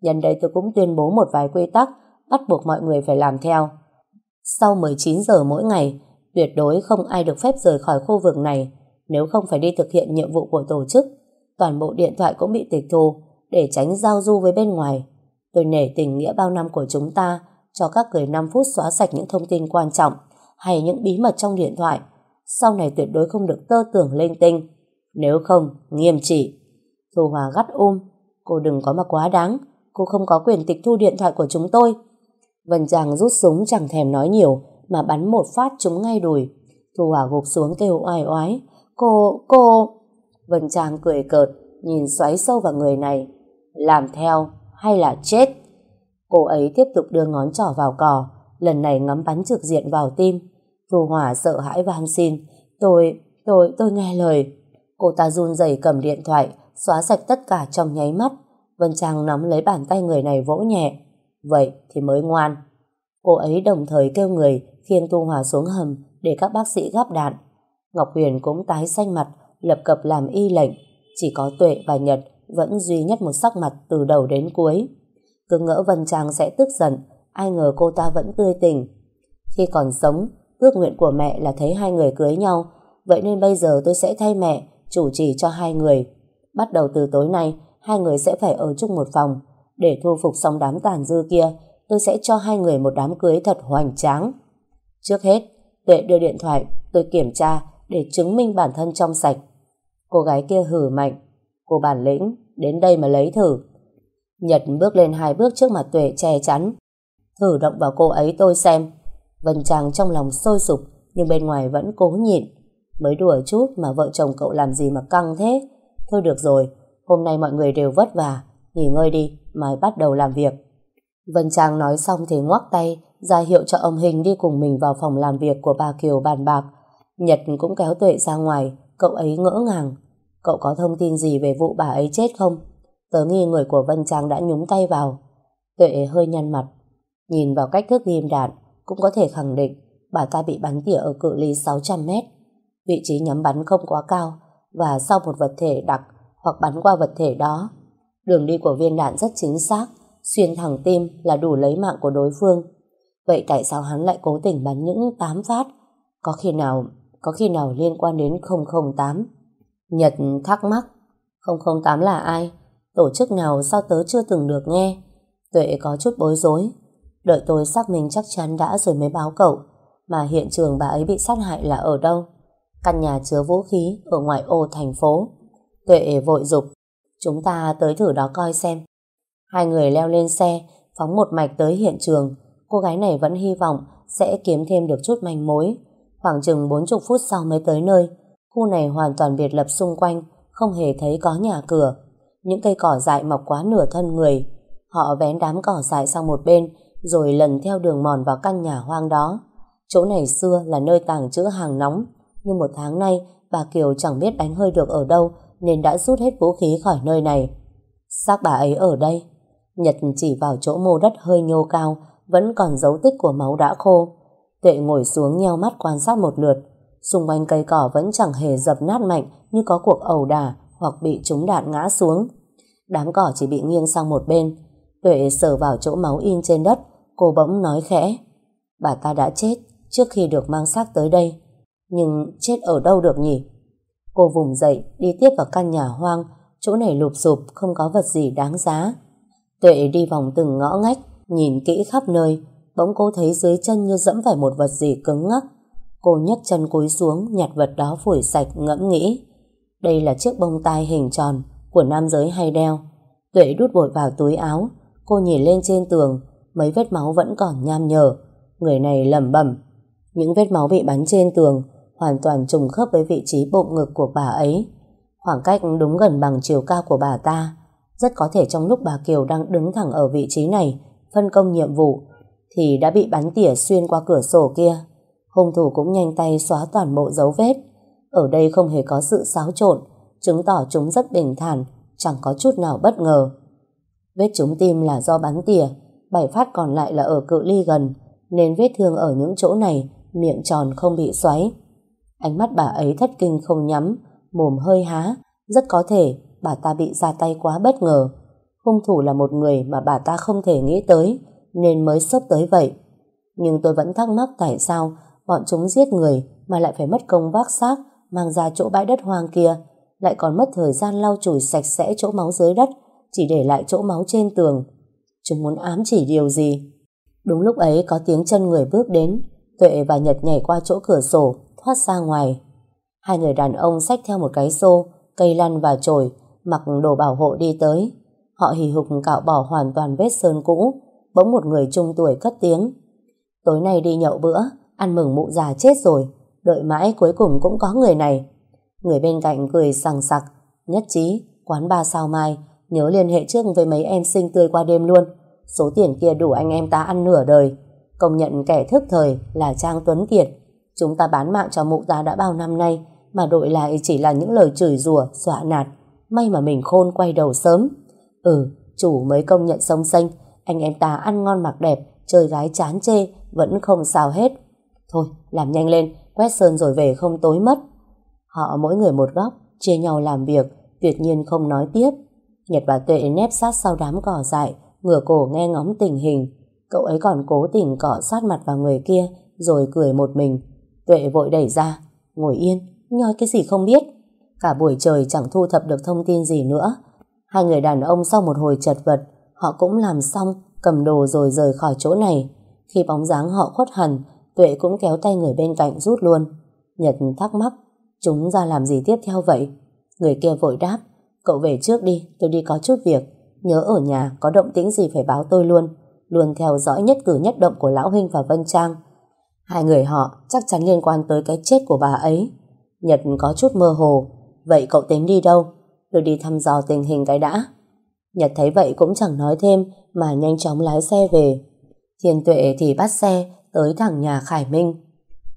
Nhân đây tôi cũng tuyên bố một vài quy tắc bắt buộc mọi người phải làm theo. Sau 19 giờ mỗi ngày, tuyệt đối không ai được phép rời khỏi khu vực này nếu không phải đi thực hiện nhiệm vụ của tổ chức. Toàn bộ điện thoại cũng bị tịch thu để tránh giao du với bên ngoài. Tôi nể tình nghĩa bao năm của chúng ta cho các người 5 phút xóa sạch những thông tin quan trọng hay những bí mật trong điện thoại. Sau này tuyệt đối không được tơ tưởng linh tinh. Nếu không, nghiêm trị. Thu Hòa gắt ôm. Cô đừng có mà quá đáng. Cô không có quyền tịch thu điện thoại của chúng tôi. Vân Trang rút súng chẳng thèm nói nhiều mà bắn một phát trúng ngay đùi. Thu Hòa gục xuống kêu oai oái. Cô, cô... Vân Trang cười cợt, nhìn xoáy sâu vào người này. Làm theo hay là chết? Cô ấy tiếp tục đưa ngón trỏ vào cò, lần này ngắm bắn trực diện vào tim. Thu Hòa sợ hãi van xin. Tôi, tôi, tôi nghe lời. Cô ta run rẩy cầm điện thoại, xóa sạch tất cả trong nháy mắt. Vân Trang nắm lấy bàn tay người này vỗ nhẹ. Vậy thì mới ngoan. Cô ấy đồng thời kêu người khiêng Tu Hòa xuống hầm để các bác sĩ gắp đạn. Ngọc Huyền cũng tái xanh mặt, lập cập làm y lệnh. Chỉ có Tuệ và Nhật vẫn duy nhất một sắc mặt từ đầu đến cuối. Cứ ngỡ Vân Trang sẽ tức giận, ai ngờ cô ta vẫn tươi tỉnh. Khi còn sống, ước nguyện của mẹ là thấy hai người cưới nhau, vậy nên bây giờ tôi sẽ thay mẹ chủ trì cho hai người. Bắt đầu từ tối nay, hai người sẽ phải ở chung một phòng. Để thu phục xong đám tàn dư kia, tôi sẽ cho hai người một đám cưới thật hoành tráng. Trước hết, Tuệ đưa điện thoại, tôi kiểm tra để chứng minh bản thân trong sạch. Cô gái kia hử mạnh. Cô bản lĩnh, đến đây mà lấy thử. Nhật bước lên hai bước trước mặt Tuệ che chắn. Thử động vào cô ấy tôi xem. Vân Trang trong lòng sôi sục, nhưng bên ngoài vẫn cố nhịn. Mới đùa chút mà vợ chồng cậu làm gì mà căng thế. Thôi được rồi, hôm nay mọi người đều vất vả. Nghỉ ngơi đi, mai bắt đầu làm việc. Vân Trang nói xong thì ngoắc tay, ra hiệu cho ông Hình đi cùng mình vào phòng làm việc của bà Kiều bàn bạc. Nhật cũng kéo Tuệ ra ngoài, cậu ấy ngỡ ngàng. Cậu có thông tin gì về vụ bà ấy chết không? Tớ nghi người của Vân Trang đã nhúng tay vào. Tuệ hơi nhăn mặt. Nhìn vào cách thức ghim đạn, cũng có thể khẳng định bà ta bị bắn tỉa ở cự ly 600 mét. Vị trí nhắm bắn không quá cao và sau một vật thể đặc hoặc bắn qua vật thể đó. Đường đi của viên đạn rất chính xác, xuyên thẳng tim là đủ lấy mạng của đối phương. Vậy tại sao hắn lại cố tình bắn những 8 phát? Có khi nào, có khi nào liên quan đến 008? Nhật thắc mắc, 008 là ai? Tổ chức nào sao tớ chưa từng được nghe? Tuệ có chút bối rối. Đợi tôi xác minh chắc chắn đã rồi mới báo cậu. Mà hiện trường bà ấy bị sát hại là ở đâu? Căn nhà chứa vũ khí ở ngoại ô thành phố. Tuệ vội dục Chúng ta tới thử đó coi xem. Hai người leo lên xe, phóng một mạch tới hiện trường. Cô gái này vẫn hy vọng sẽ kiếm thêm được chút manh mối. Khoảng chừng 40 phút sau mới tới nơi. Khu này hoàn toàn biệt lập xung quanh, không hề thấy có nhà cửa. Những cây cỏ dại mọc quá nửa thân người. Họ vén đám cỏ dại sang một bên, rồi lần theo đường mòn vào căn nhà hoang đó. Chỗ này xưa là nơi tàng trữ hàng nóng, nhưng một tháng nay bà Kiều chẳng biết đánh hơi được ở đâu nên đã rút hết vũ khí khỏi nơi này. Xác bà ấy ở đây. Nhật chỉ vào chỗ mô đất hơi nhô cao, vẫn còn dấu tích của máu đã khô. Tuệ ngồi xuống nheo mắt quan sát một lượt. Xung quanh cây cỏ vẫn chẳng hề dập nát mạnh như có cuộc ẩu đả hoặc bị trúng đạn ngã xuống. Đám cỏ chỉ bị nghiêng sang một bên. Tuệ sờ vào chỗ máu in trên đất, cô bỗng nói khẽ. Bà ta đã chết trước khi được mang xác tới đây. Nhưng chết ở đâu được nhỉ? Cô vùng dậy, đi tiếp vào căn nhà hoang, chỗ này lụp sụp, không có vật gì đáng giá. Tuệ đi vòng từng ngõ ngách, nhìn kỹ khắp nơi, bỗng cô thấy dưới chân như dẫm phải một vật gì cứng ngắc. Cô nhấc chân cúi xuống, nhặt vật đó phủi sạch, ngẫm nghĩ. Đây là chiếc bông tai hình tròn của nam giới hay đeo. Tuệ đút bội vào túi áo, cô nhìn lên trên tường, mấy vết máu vẫn còn nham nhở. Người này lẩm bẩm. Những vết máu bị bắn trên tường hoàn toàn trùng khớp với vị trí bụng ngực của bà ấy. Khoảng cách đúng gần bằng chiều cao của bà ta. Rất có thể trong lúc bà Kiều đang đứng thẳng ở vị trí này, phân công nhiệm vụ, thì đã bị bắn tỉa xuyên qua cửa sổ kia. Hung thủ cũng nhanh tay xóa toàn bộ dấu vết. Ở đây không hề có sự xáo trộn, chứng tỏ chúng rất bình thản, chẳng có chút nào bất ngờ. Vết trúng tim là do bắn tỉa, bảy phát còn lại là ở cự ly gần, nên vết thương ở những chỗ này, miệng tròn không bị xoáy. Ánh mắt bà ấy thất kinh không nhắm, mồm hơi há, rất có thể bà ta bị ra tay quá bất ngờ. Hung thủ là một người mà bà ta không thể nghĩ tới, nên mới sốc tới vậy. Nhưng tôi vẫn thắc mắc tại sao bọn chúng giết người mà lại phải mất công vác xác mang ra chỗ bãi đất hoang kia, lại còn mất thời gian lau chùi sạch sẽ chỗ máu dưới đất, chỉ để lại chỗ máu trên tường. Chúng muốn ám chỉ điều gì? Đúng lúc ấy có tiếng chân người bước đến, Tuệ và Nhật nhảy qua chỗ cửa sổ, thoát ra ngoài. Hai người đàn ông xách theo một cái xô, cây lăn và chổi, mặc đồ bảo hộ đi tới. Họ hì hục cạo bỏ hoàn toàn vết sơn cũ, bỗng một người trung tuổi cất tiếng. Tối nay đi nhậu bữa, ăn mừng mụ già chết rồi, đợi mãi cuối cùng cũng có người này. Người bên cạnh cười sằng sặc, nhất trí, quán ba sao mai, nhớ liên hệ trước với mấy em sinh tươi qua đêm luôn. Số tiền kia đủ anh em ta ăn nửa đời. Công nhận kẻ thức thời là Trang Tuấn Kiệt. Chúng ta bán mạng cho mụ ta đã bao năm nay, mà đội lại chỉ là những lời chửi rủa, dọa nạt. May mà mình khôn quay đầu sớm. Ừ, chủ mới công nhận sông xanh, anh em ta ăn ngon mặc đẹp, chơi gái chán chê, vẫn không sao hết. Thôi, làm nhanh lên, quét sơn rồi về không tối mất. Họ mỗi người một góc, chia nhau làm việc, tuyệt nhiên không nói tiếp. Nhật và Tuệ nép sát sau đám cỏ dại, ngửa cổ nghe ngóng tình hình. Cậu ấy còn cố tình cọ sát mặt vào người kia, rồi cười một mình. Tuệ vội đẩy ra, ngồi yên, nhoi cái gì không biết. Cả buổi trời chẳng thu thập được thông tin gì nữa. Hai người đàn ông sau một hồi chật vật, họ cũng làm xong, cầm đồ rồi rời khỏi chỗ này. Khi bóng dáng họ khuất hẳn, Tuệ cũng kéo tay người bên cạnh rút luôn. Nhật thắc mắc, chúng ra làm gì tiếp theo vậy? Người kia vội đáp, cậu về trước đi, tôi đi có chút việc. Nhớ ở nhà có động tĩnh gì phải báo tôi luôn. Luôn theo dõi nhất cử nhất động của Lão Huynh và Vân Trang. Hai người họ chắc chắn liên quan tới cái chết của bà ấy. Nhật có chút mơ hồ. Vậy cậu tính đi đâu? Tôi đi thăm dò tình hình cái đã. Nhật thấy vậy cũng chẳng nói thêm mà nhanh chóng lái xe về. Thiên tuệ thì bắt xe tới thẳng nhà Khải Minh.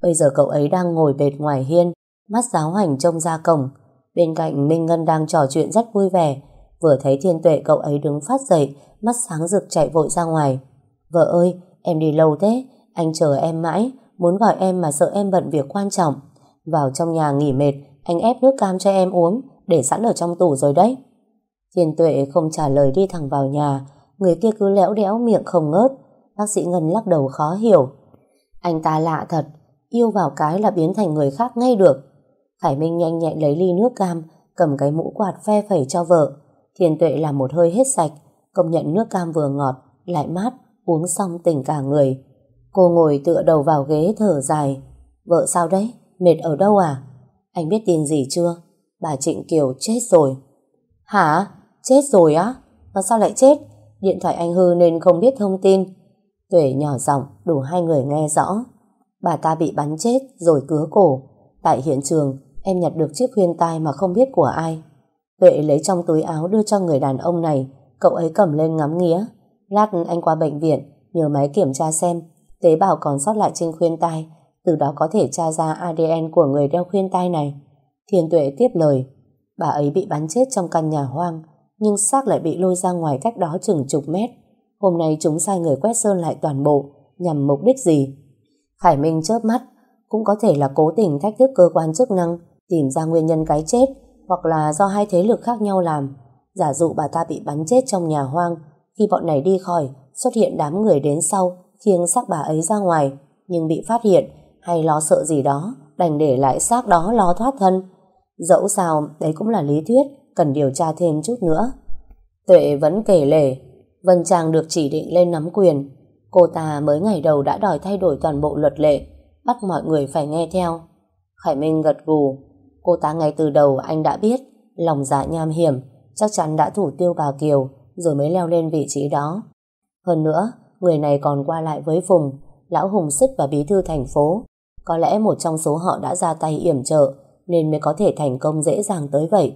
Bây giờ cậu ấy đang ngồi bệt ngoài hiên, mắt giáo hành trông ra cổng. Bên cạnh Minh Ngân đang trò chuyện rất vui vẻ. Vừa thấy thiên tuệ cậu ấy đứng phát dậy, mắt sáng rực chạy vội ra ngoài. Vợ ơi, em đi lâu thế, anh chờ em mãi, muốn gọi em mà sợ em bận việc quan trọng. Vào trong nhà nghỉ mệt, anh ép nước cam cho em uống, để sẵn ở trong tủ rồi đấy. Thiên tuệ không trả lời đi thẳng vào nhà, người kia cứ lẽo đẽo miệng không ngớt. Bác sĩ Ngân lắc đầu khó hiểu. Anh ta lạ thật, yêu vào cái là biến thành người khác ngay được. Khải Minh nhanh nhẹn lấy ly nước cam, cầm cái mũ quạt phe phẩy cho vợ. thiền tuệ làm một hơi hết sạch, công nhận nước cam vừa ngọt, lại mát, uống xong tỉnh cả người. Cô ngồi tựa đầu vào ghế thở dài. Vợ sao đấy? Mệt ở đâu à? Anh biết tin gì chưa? Bà Trịnh Kiều chết rồi. Hả? Chết rồi á? Mà sao lại chết? Điện thoại anh hư nên không biết thông tin. Tuệ nhỏ giọng đủ hai người nghe rõ. Bà ta bị bắn chết rồi cứa cổ. Tại hiện trường, em nhặt được chiếc khuyên tai mà không biết của ai. Tuệ lấy trong túi áo đưa cho người đàn ông này. Cậu ấy cầm lên ngắm nghía. Lát anh qua bệnh viện, nhờ máy kiểm tra xem tế bào còn sót lại trên khuyên tai. Từ đó có thể tra ra ADN của người đeo khuyên tai này. Thiên Tuệ tiếp lời. Bà ấy bị bắn chết trong căn nhà hoang, nhưng xác lại bị lôi ra ngoài cách đó chừng chục mét. Hôm nay chúng sai người quét sơn lại toàn bộ, nhằm mục đích gì? Khải Minh chớp mắt, cũng có thể là cố tình thách thức cơ quan chức năng, tìm ra nguyên nhân cái chết, hoặc là do hai thế lực khác nhau làm. Giả dụ bà ta bị bắn chết trong nhà hoang, khi bọn này đi khỏi, xuất hiện đám người đến sau, khiêng xác bà ấy ra ngoài, nhưng bị phát hiện, hay lo sợ gì đó, đành để lại xác đó lo thoát thân. Dẫu sao, đấy cũng là lý thuyết, cần điều tra thêm chút nữa. Tuệ vẫn kể lể, Vân Trang được chỉ định lên nắm quyền. Cô ta mới ngày đầu đã đòi thay đổi toàn bộ luật lệ, bắt mọi người phải nghe theo. Khải Minh gật gù, cô ta ngay từ đầu anh đã biết, lòng dạ nham hiểm, chắc chắn đã thủ tiêu bà Kiều, rồi mới leo lên vị trí đó. Hơn nữa, người này còn qua lại với Phùng, Lão Hùng Sức và Bí Thư thành phố. Có lẽ một trong số họ đã ra tay yểm trợ, nên mới có thể thành công dễ dàng tới vậy.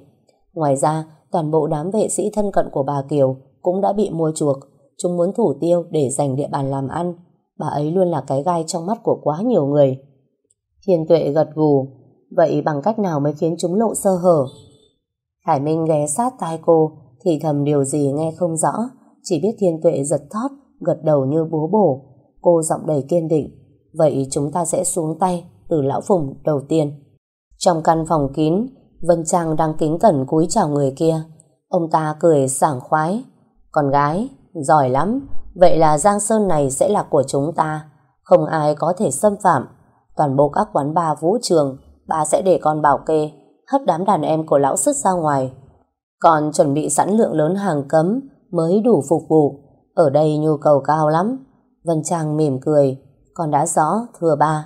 Ngoài ra, toàn bộ đám vệ sĩ thân cận của bà Kiều cũng đã bị mua chuộc. Chúng muốn thủ tiêu để giành địa bàn làm ăn. Bà ấy luôn là cái gai trong mắt của quá nhiều người. Thiên tuệ gật gù. Vậy bằng cách nào mới khiến chúng lộ sơ hở? hải Minh ghé sát tai cô, thì thầm điều gì nghe không rõ. Chỉ biết thiên tuệ giật thót, gật đầu như bố bổ. Cô giọng đầy kiên định. Vậy chúng ta sẽ xuống tay từ lão phùng đầu tiên. Trong căn phòng kín, Vân Trang đang kính cẩn cúi chào người kia. Ông ta cười sảng khoái. Con gái, giỏi lắm. Vậy là Giang Sơn này sẽ là của chúng ta. Không ai có thể xâm phạm. Toàn bộ các quán bar vũ trường, bà sẽ để con bảo kê, hất đám đàn em của lão sứt ra ngoài. Còn chuẩn bị sẵn lượng lớn hàng cấm mới đủ phục vụ. Ở đây nhu cầu cao lắm. Vân Trang mỉm cười. Con đã rõ, thưa ba.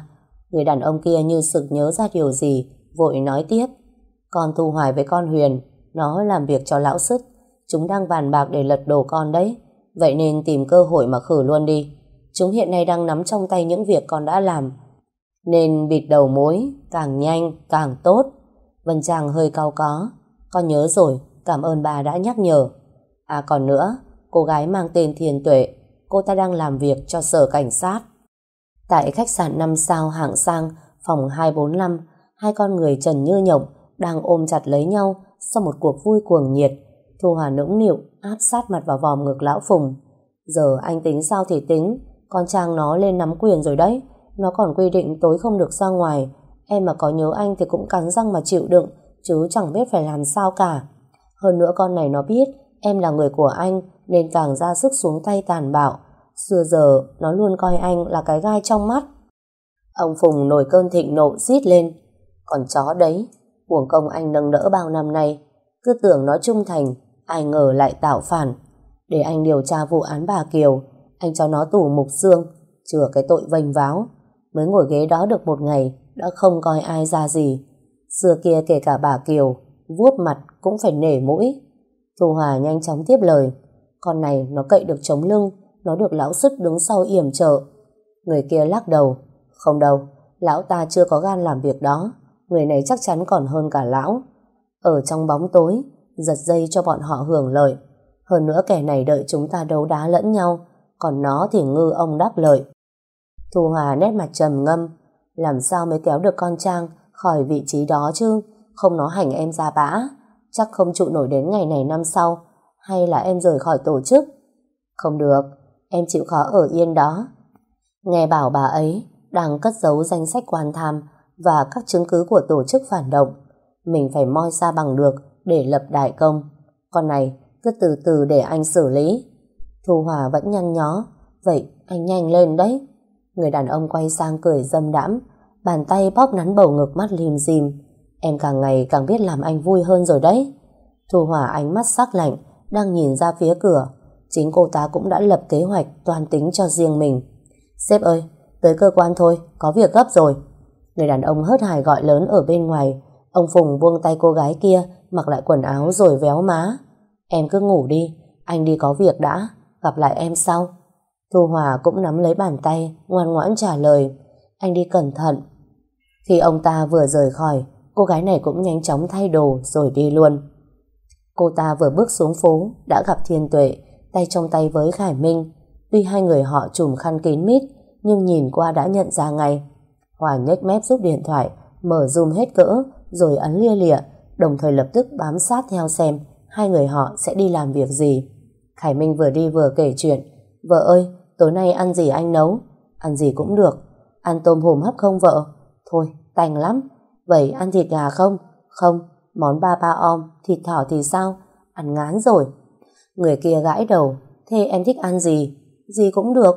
Người đàn ông kia như sực nhớ ra điều gì, vội nói tiếp. Con Thu Hoài với con Huyền, nó làm việc cho lão sứt. Chúng đang bàn bạc để lật đổ con đấy. Vậy nên tìm cơ hội mà khử luôn đi. Chúng hiện nay đang nắm trong tay những việc con đã làm. Nên bịt đầu mối, càng nhanh, càng tốt. Vân Trang hơi cao có. Con nhớ rồi, cảm ơn bà đã nhắc nhở. À còn nữa, cô gái mang tên Thiền Tuệ, cô ta đang làm việc cho sở cảnh sát. Tại khách sạn 5 sao hạng sang, phòng 245, hai con người Trần Như Nhộng đang ôm chặt lấy nhau sau một cuộc vui cuồng nhiệt. Thu Hà nũng nịu áp sát mặt vào vòm ngực lão Phùng. Giờ anh tính sao thì tính, con Trang nó lên nắm quyền rồi đấy. Nó còn quy định tối không được ra ngoài. Em mà có nhớ anh thì cũng cắn răng mà chịu đựng, chứ chẳng biết phải làm sao cả. Hơn nữa con này nó biết em là người của anh nên càng ra sức xuống tay tàn bạo. Xưa giờ nó luôn coi anh là cái gai trong mắt. Ông Phùng nổi cơn thịnh nộ rít lên. Còn chó đấy, Uổng công anh nâng đỡ bao năm nay Cứ tưởng nó trung thành Ai ngờ lại tạo phản Để anh điều tra vụ án bà Kiều Anh cho nó tù mục xương Chừa cái tội vênh váo Mới ngồi ghế đó được một ngày Đã không coi ai ra gì Xưa kia kể cả bà Kiều vuốt mặt cũng phải nể mũi Thu Hòa nhanh chóng tiếp lời Con này nó cậy được chống lưng Nó được lão sức đứng sau yểm trợ Người kia lắc đầu Không đâu, lão ta chưa có gan làm việc đó người này chắc chắn còn hơn cả lão. Ở trong bóng tối, giật dây cho bọn họ hưởng lợi. Hơn nữa kẻ này đợi chúng ta đấu đá lẫn nhau, còn nó thì ngư ông đáp lợi. Thu Hòa nét mặt trầm ngâm, làm sao mới kéo được con Trang khỏi vị trí đó chứ, không nó hành em ra bã, chắc không trụ nổi đến ngày này năm sau, hay là em rời khỏi tổ chức. Không được, em chịu khó ở yên đó. Nghe bảo bà ấy đang cất giấu danh sách quan tham và các chứng cứ của tổ chức phản động. Mình phải moi ra bằng được để lập đại công. Con này cứ từ từ để anh xử lý. Thu Hòa vẫn nhăn nhó. Vậy anh nhanh lên đấy. Người đàn ông quay sang cười dâm đãm. Bàn tay bóp nắn bầu ngực mắt lim dim. Em càng ngày càng biết làm anh vui hơn rồi đấy. Thu Hòa ánh mắt sắc lạnh, đang nhìn ra phía cửa. Chính cô ta cũng đã lập kế hoạch toàn tính cho riêng mình. Sếp ơi, tới cơ quan thôi, có việc gấp rồi. Người đàn ông hớt hải gọi lớn ở bên ngoài. Ông Phùng buông tay cô gái kia, mặc lại quần áo rồi véo má. Em cứ ngủ đi, anh đi có việc đã, gặp lại em sau. Thu Hòa cũng nắm lấy bàn tay, ngoan ngoãn trả lời. Anh đi cẩn thận. Khi ông ta vừa rời khỏi, cô gái này cũng nhanh chóng thay đồ rồi đi luôn. Cô ta vừa bước xuống phố, đã gặp Thiên Tuệ, tay trong tay với Khải Minh. Tuy hai người họ trùm khăn kín mít, nhưng nhìn qua đã nhận ra ngay. Hòa nhếch mép rút điện thoại, mở zoom hết cỡ, rồi ấn lia lịa, đồng thời lập tức bám sát theo xem hai người họ sẽ đi làm việc gì. Khải Minh vừa đi vừa kể chuyện. Vợ ơi, tối nay ăn gì anh nấu? Ăn gì cũng được. Ăn tôm hùm hấp không vợ? Thôi, tành lắm. Vậy ăn thịt gà không? Không. Món ba ba om, thịt thỏ thì sao? Ăn ngán rồi. Người kia gãi đầu. Thế em thích ăn gì? Gì cũng được.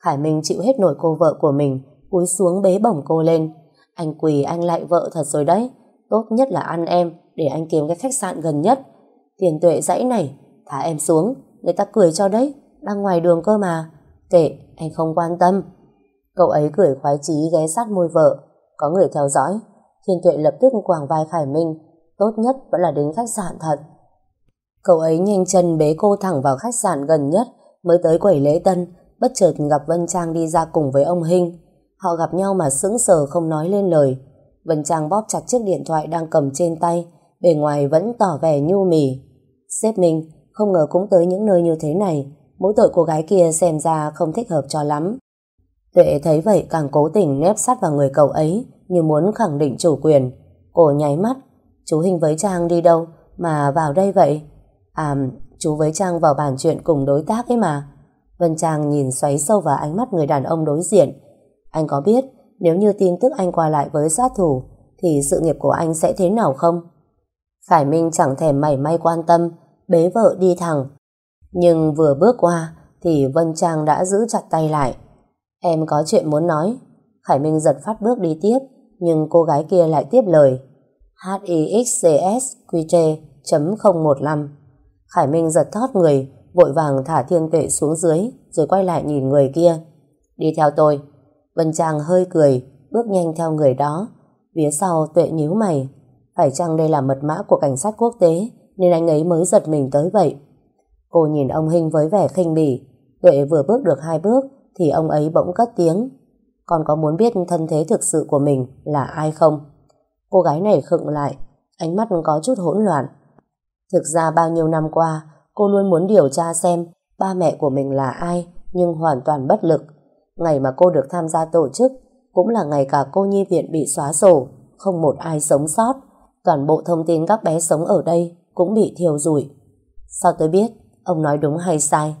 Khải Minh chịu hết nổi cô vợ của mình cúi xuống bế bổng cô lên. Anh quỳ anh lại vợ thật rồi đấy. Tốt nhất là ăn em, để anh kiếm cái khách sạn gần nhất. Tiền tuệ dãy này, thả em xuống, người ta cười cho đấy, đang ngoài đường cơ mà. Kệ, anh không quan tâm. Cậu ấy cười khoái chí ghé sát môi vợ. Có người theo dõi. Thiên tuệ lập tức quàng vai Khải Minh. Tốt nhất vẫn là đến khách sạn thật. Cậu ấy nhanh chân bế cô thẳng vào khách sạn gần nhất mới tới quẩy lễ tân bất chợt gặp Vân Trang đi ra cùng với ông Hinh. Họ gặp nhau mà sững sờ không nói lên lời. Vân Trang bóp chặt chiếc điện thoại đang cầm trên tay, bề ngoài vẫn tỏ vẻ nhu mì. Sếp Minh, không ngờ cũng tới những nơi như thế này, mỗi tội cô gái kia xem ra không thích hợp cho lắm. Tuệ thấy vậy càng cố tình nép sát vào người cậu ấy như muốn khẳng định chủ quyền. Cô nháy mắt, chú Hình với Trang đi đâu mà vào đây vậy? À, chú với Trang vào bàn chuyện cùng đối tác ấy mà. Vân Trang nhìn xoáy sâu vào ánh mắt người đàn ông đối diện. Anh có biết nếu như tin tức anh qua lại với sát thủ thì sự nghiệp của anh sẽ thế nào không? Khải Minh chẳng thèm mảy may quan tâm, bế vợ đi thẳng. Nhưng vừa bước qua thì Vân Trang đã giữ chặt tay lại. Em có chuyện muốn nói. Khải Minh giật phát bước đi tiếp, nhưng cô gái kia lại tiếp lời. HIXCS QT.015 Khải Minh giật thót người, vội vàng thả thiên tuệ xuống dưới, rồi quay lại nhìn người kia. Đi theo tôi. Vân Trang hơi cười, bước nhanh theo người đó. Phía sau tuệ nhíu mày. Phải chăng đây là mật mã của cảnh sát quốc tế, nên anh ấy mới giật mình tới vậy? Cô nhìn ông Hinh với vẻ khinh bỉ. Tuệ vừa bước được hai bước, thì ông ấy bỗng cất tiếng. Con có muốn biết thân thế thực sự của mình là ai không? Cô gái này khựng lại, ánh mắt có chút hỗn loạn. Thực ra bao nhiêu năm qua, cô luôn muốn điều tra xem ba mẹ của mình là ai, nhưng hoàn toàn bất lực. Ngày mà cô được tham gia tổ chức, cũng là ngày cả cô nhi viện bị xóa sổ, không một ai sống sót. Toàn bộ thông tin các bé sống ở đây cũng bị thiêu rụi. Sao tôi biết, ông nói đúng hay sai?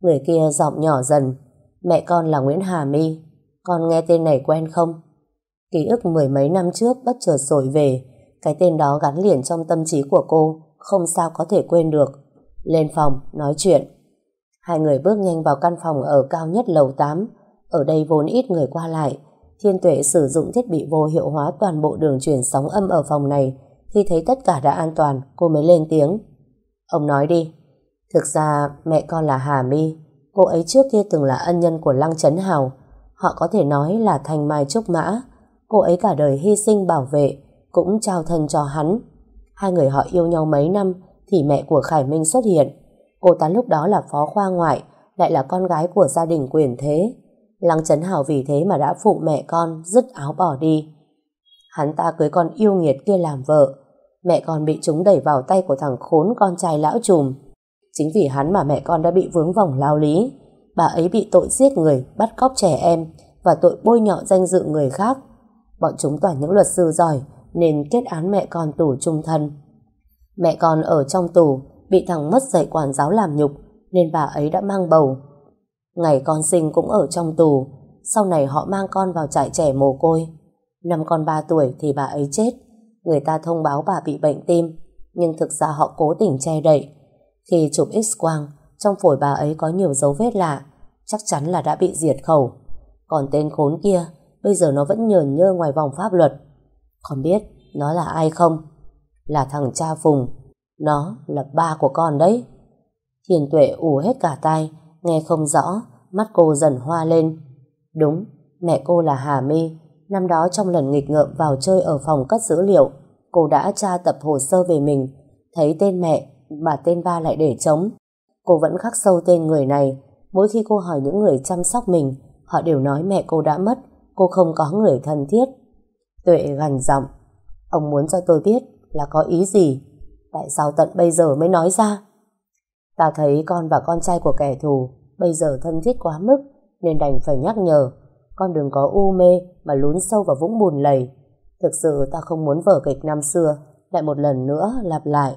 Người kia giọng nhỏ dần, mẹ con là Nguyễn Hà My, con nghe tên này quen không? Ký ức mười mấy năm trước bất chợt sổi về, cái tên đó gắn liền trong tâm trí của cô, không sao có thể quên được. Lên phòng, nói chuyện. Hai người bước nhanh vào căn phòng ở cao nhất lầu 8. Ở đây vốn ít người qua lại. Thiên Tuệ sử dụng thiết bị vô hiệu hóa toàn bộ đường truyền sóng âm ở phòng này. Khi thấy tất cả đã an toàn, cô mới lên tiếng. Ông nói đi. Thực ra mẹ con là Hà My. Cô ấy trước kia từng là ân nhân của Lăng Trấn Hào. Họ có thể nói là thành mai trúc mã. Cô ấy cả đời hy sinh bảo vệ, cũng trao thân cho hắn. Hai người họ yêu nhau mấy năm thì mẹ của Khải Minh xuất hiện. Cô ta lúc đó là phó khoa ngoại, lại là con gái của gia đình quyền thế. Lăng Trấn Hào vì thế mà đã phụ mẹ con dứt áo bỏ đi. Hắn ta cưới con yêu nghiệt kia làm vợ. Mẹ con bị chúng đẩy vào tay của thằng khốn con trai lão trùm. Chính vì hắn mà mẹ con đã bị vướng vòng lao lý. Bà ấy bị tội giết người, bắt cóc trẻ em và tội bôi nhọ danh dự người khác. Bọn chúng toàn những luật sư giỏi nên kết án mẹ con tù trung thân. Mẹ con ở trong tù bị thằng mất dạy quản giáo làm nhục nên bà ấy đã mang bầu. Ngày con sinh cũng ở trong tù sau này họ mang con vào trại trẻ mồ côi. Năm con 3 tuổi thì bà ấy chết. Người ta thông báo bà bị bệnh tim nhưng thực ra họ cố tình che đậy. Khi chụp x-quang trong phổi bà ấy có nhiều dấu vết lạ chắc chắn là đã bị diệt khẩu. Còn tên khốn kia bây giờ nó vẫn nhờn nhơ ngoài vòng pháp luật. Con biết nó là ai không? Là thằng cha Phùng. Nó là ba của con đấy. Thiền tuệ ủ hết cả tai, nghe không rõ, mắt cô dần hoa lên. Đúng, mẹ cô là Hà My. Năm đó trong lần nghịch ngợm vào chơi ở phòng cất dữ liệu, cô đã tra tập hồ sơ về mình, thấy tên mẹ mà tên ba lại để trống. Cô vẫn khắc sâu tên người này. Mỗi khi cô hỏi những người chăm sóc mình, họ đều nói mẹ cô đã mất, cô không có người thân thiết. Tuệ gằn giọng, ông muốn cho tôi biết là có ý gì? Tại sao tận bây giờ mới nói ra? Ta thấy con và con trai của kẻ thù bây giờ thân thiết quá mức nên đành phải nhắc nhở con đừng có u mê mà lún sâu vào vũng bùn lầy. Thực sự ta không muốn vở kịch năm xưa lại một lần nữa lặp lại.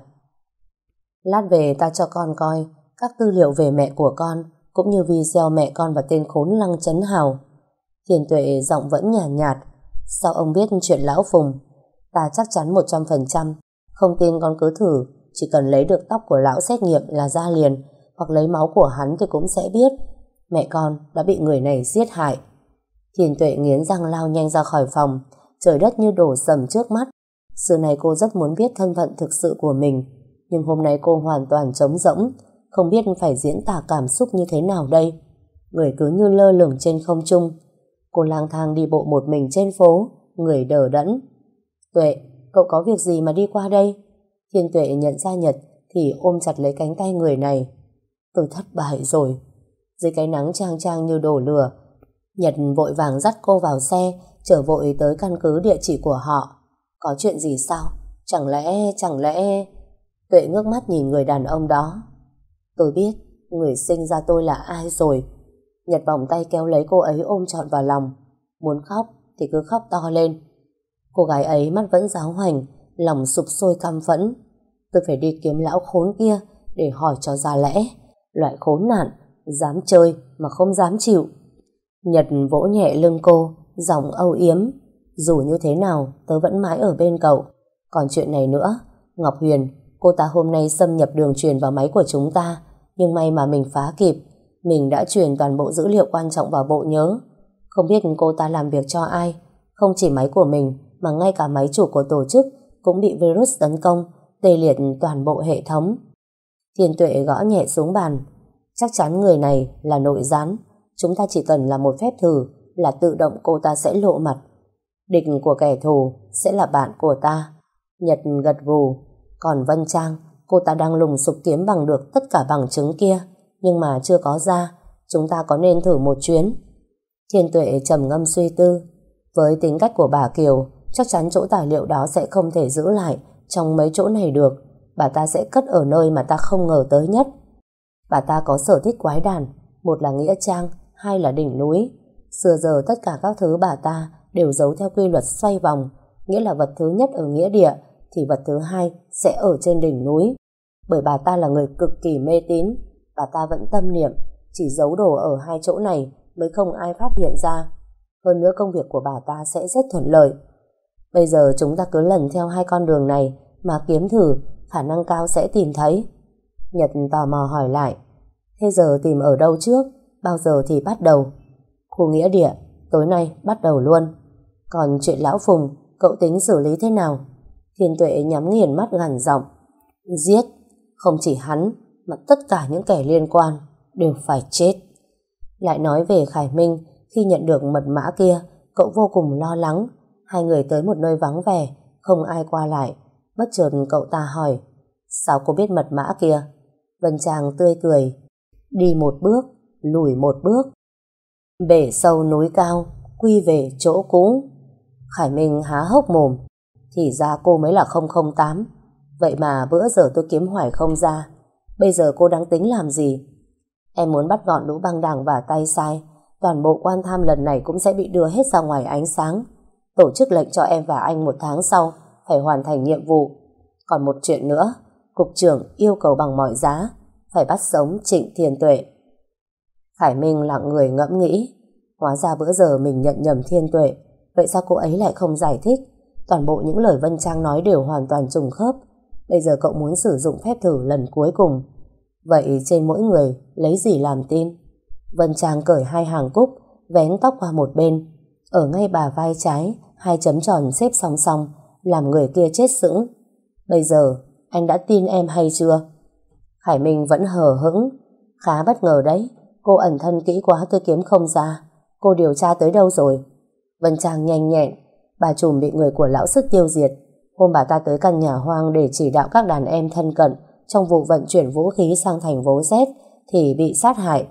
Lát về ta cho con coi các tư liệu về mẹ của con cũng như video mẹ con và tên khốn Lăng Chấn Hào. Thiền tuệ giọng vẫn nhàn nhạt, nhạt. Sao ông biết chuyện lão Phùng? Ta chắc chắn 100%. Không tin con cứ thử. Chỉ cần lấy được tóc của lão xét nghiệm là ra liền. Hoặc lấy máu của hắn thì cũng sẽ biết. Mẹ con đã bị người này giết hại. Thiền tuệ nghiến răng lao nhanh ra khỏi phòng. Trời đất như đổ sầm trước mắt. Xưa này cô rất muốn biết thân phận thực sự của mình. Nhưng hôm nay cô hoàn toàn trống rỗng. Không biết phải diễn tả cảm xúc như thế nào đây. Người cứ như lơ lửng trên không trung Cô lang thang đi bộ một mình trên phố, người đờ đẫn. Tuệ, cậu có việc gì mà đi qua đây? Thiên Tuệ nhận ra Nhật thì ôm chặt lấy cánh tay người này. Tôi thất bại rồi. Dưới cái nắng trang trang như đổ lửa, Nhật vội vàng dắt cô vào xe, trở vội tới căn cứ địa chỉ của họ. Có chuyện gì sao? Chẳng lẽ, chẳng lẽ... Tuệ ngước mắt nhìn người đàn ông đó. Tôi biết người sinh ra tôi là ai rồi. Nhật vòng tay kéo lấy cô ấy ôm trọn vào lòng. Muốn khóc thì cứ khóc to lên. Cô gái ấy mắt vẫn giáo hoành, lòng sụp sôi căm phẫn. Tôi phải đi kiếm lão khốn kia để hỏi cho ra lẽ. Loại khốn nạn, dám chơi mà không dám chịu. Nhật vỗ nhẹ lưng cô, giọng âu yếm. Dù như thế nào, tớ vẫn mãi ở bên cậu. Còn chuyện này nữa, Ngọc Huyền, cô ta hôm nay xâm nhập đường truyền vào máy của chúng ta, nhưng may mà mình phá kịp. Mình đã truyền toàn bộ dữ liệu quan trọng vào bộ nhớ. Không biết cô ta làm việc cho ai, không chỉ máy của mình, mà ngay cả máy chủ của tổ chức cũng bị virus tấn công, tê liệt toàn bộ hệ thống. Thiên tuệ gõ nhẹ xuống bàn. Chắc chắn người này là nội gián. Chúng ta chỉ cần là một phép thử là tự động cô ta sẽ lộ mặt. Địch của kẻ thù sẽ là bạn của ta. Nhật gật gù. Còn Vân Trang, cô ta đang lùng sục kiếm bằng được tất cả bằng chứng kia. Nhưng mà chưa có ra. Chúng ta có nên thử một chuyến. Thiên tuệ trầm ngâm suy tư. Với tính cách của bà Kiều, chắc chắn chỗ tài liệu đó sẽ không thể giữ lại trong mấy chỗ này được. Bà ta sẽ cất ở nơi mà ta không ngờ tới nhất. Bà ta có sở thích quái đàn, một là nghĩa trang, hai là đỉnh núi. Xưa giờ tất cả các thứ bà ta đều giấu theo quy luật xoay vòng, nghĩa là vật thứ nhất ở nghĩa địa thì vật thứ hai sẽ ở trên đỉnh núi. Bởi bà ta là người cực kỳ mê tín, bà ta vẫn tâm niệm, chỉ giấu đồ ở hai chỗ này mới không ai phát hiện ra. Hơn nữa công việc của bà ta sẽ rất thuận lợi. Bây giờ chúng ta cứ lần theo hai con đường này mà kiếm thử, khả năng cao sẽ tìm thấy. Nhật tò mò hỏi lại, thế giờ tìm ở đâu trước, bao giờ thì bắt đầu? Khu nghĩa địa, tối nay bắt đầu luôn. Còn chuyện lão Phùng, cậu tính xử lý thế nào? Thiên tuệ nhắm nghiền mắt gằn giọng. Giết, không chỉ hắn, mà tất cả những kẻ liên quan đều phải chết. Lại nói về Khải Minh, khi nhận được mật mã kia, cậu vô cùng lo lắng. Hai người tới một nơi vắng vẻ, không ai qua lại. Bất chợt cậu ta hỏi, sao cô biết mật mã kia? Vân Trang tươi cười, đi một bước, lùi một bước. Bể sâu núi cao, quy về chỗ cũ. Khải Minh há hốc mồm, thì ra cô mới là 008. Vậy mà bữa giờ tôi kiếm hoài không ra. Bây giờ cô đang tính làm gì? Em muốn bắt gọn lũ băng đảng và tay sai. Toàn bộ quan tham lần này cũng sẽ bị đưa hết ra ngoài ánh sáng. Tổ chức lệnh cho em và anh một tháng sau phải hoàn thành nhiệm vụ. Còn một chuyện nữa, Cục trưởng yêu cầu bằng mọi giá phải bắt sống Trịnh Thiên Tuệ. Khải Minh là người ngẫm nghĩ. Hóa ra bữa giờ mình nhận nhầm Thiên Tuệ. Vậy sao cô ấy lại không giải thích? Toàn bộ những lời Vân Trang nói đều hoàn toàn trùng khớp. Bây giờ cậu muốn sử dụng phép thử lần cuối cùng. Vậy trên mỗi người lấy gì làm tin? Vân Trang cởi hai hàng cúc, vén tóc qua một bên. Ở ngay bà vai trái, hai chấm tròn xếp song song, làm người kia chết sững. Bây giờ, anh đã tin em hay chưa? Khải Minh vẫn hờ hững. Khá bất ngờ đấy, cô ẩn thân kỹ quá tôi kiếm không ra. Cô điều tra tới đâu rồi? Vân Trang nhanh nhẹn, bà trùm bị người của lão sức tiêu diệt. Hôm bà ta tới căn nhà hoang để chỉ đạo các đàn em thân cận trong vụ vận chuyển vũ khí sang thành vố Z, thì bị sát hại.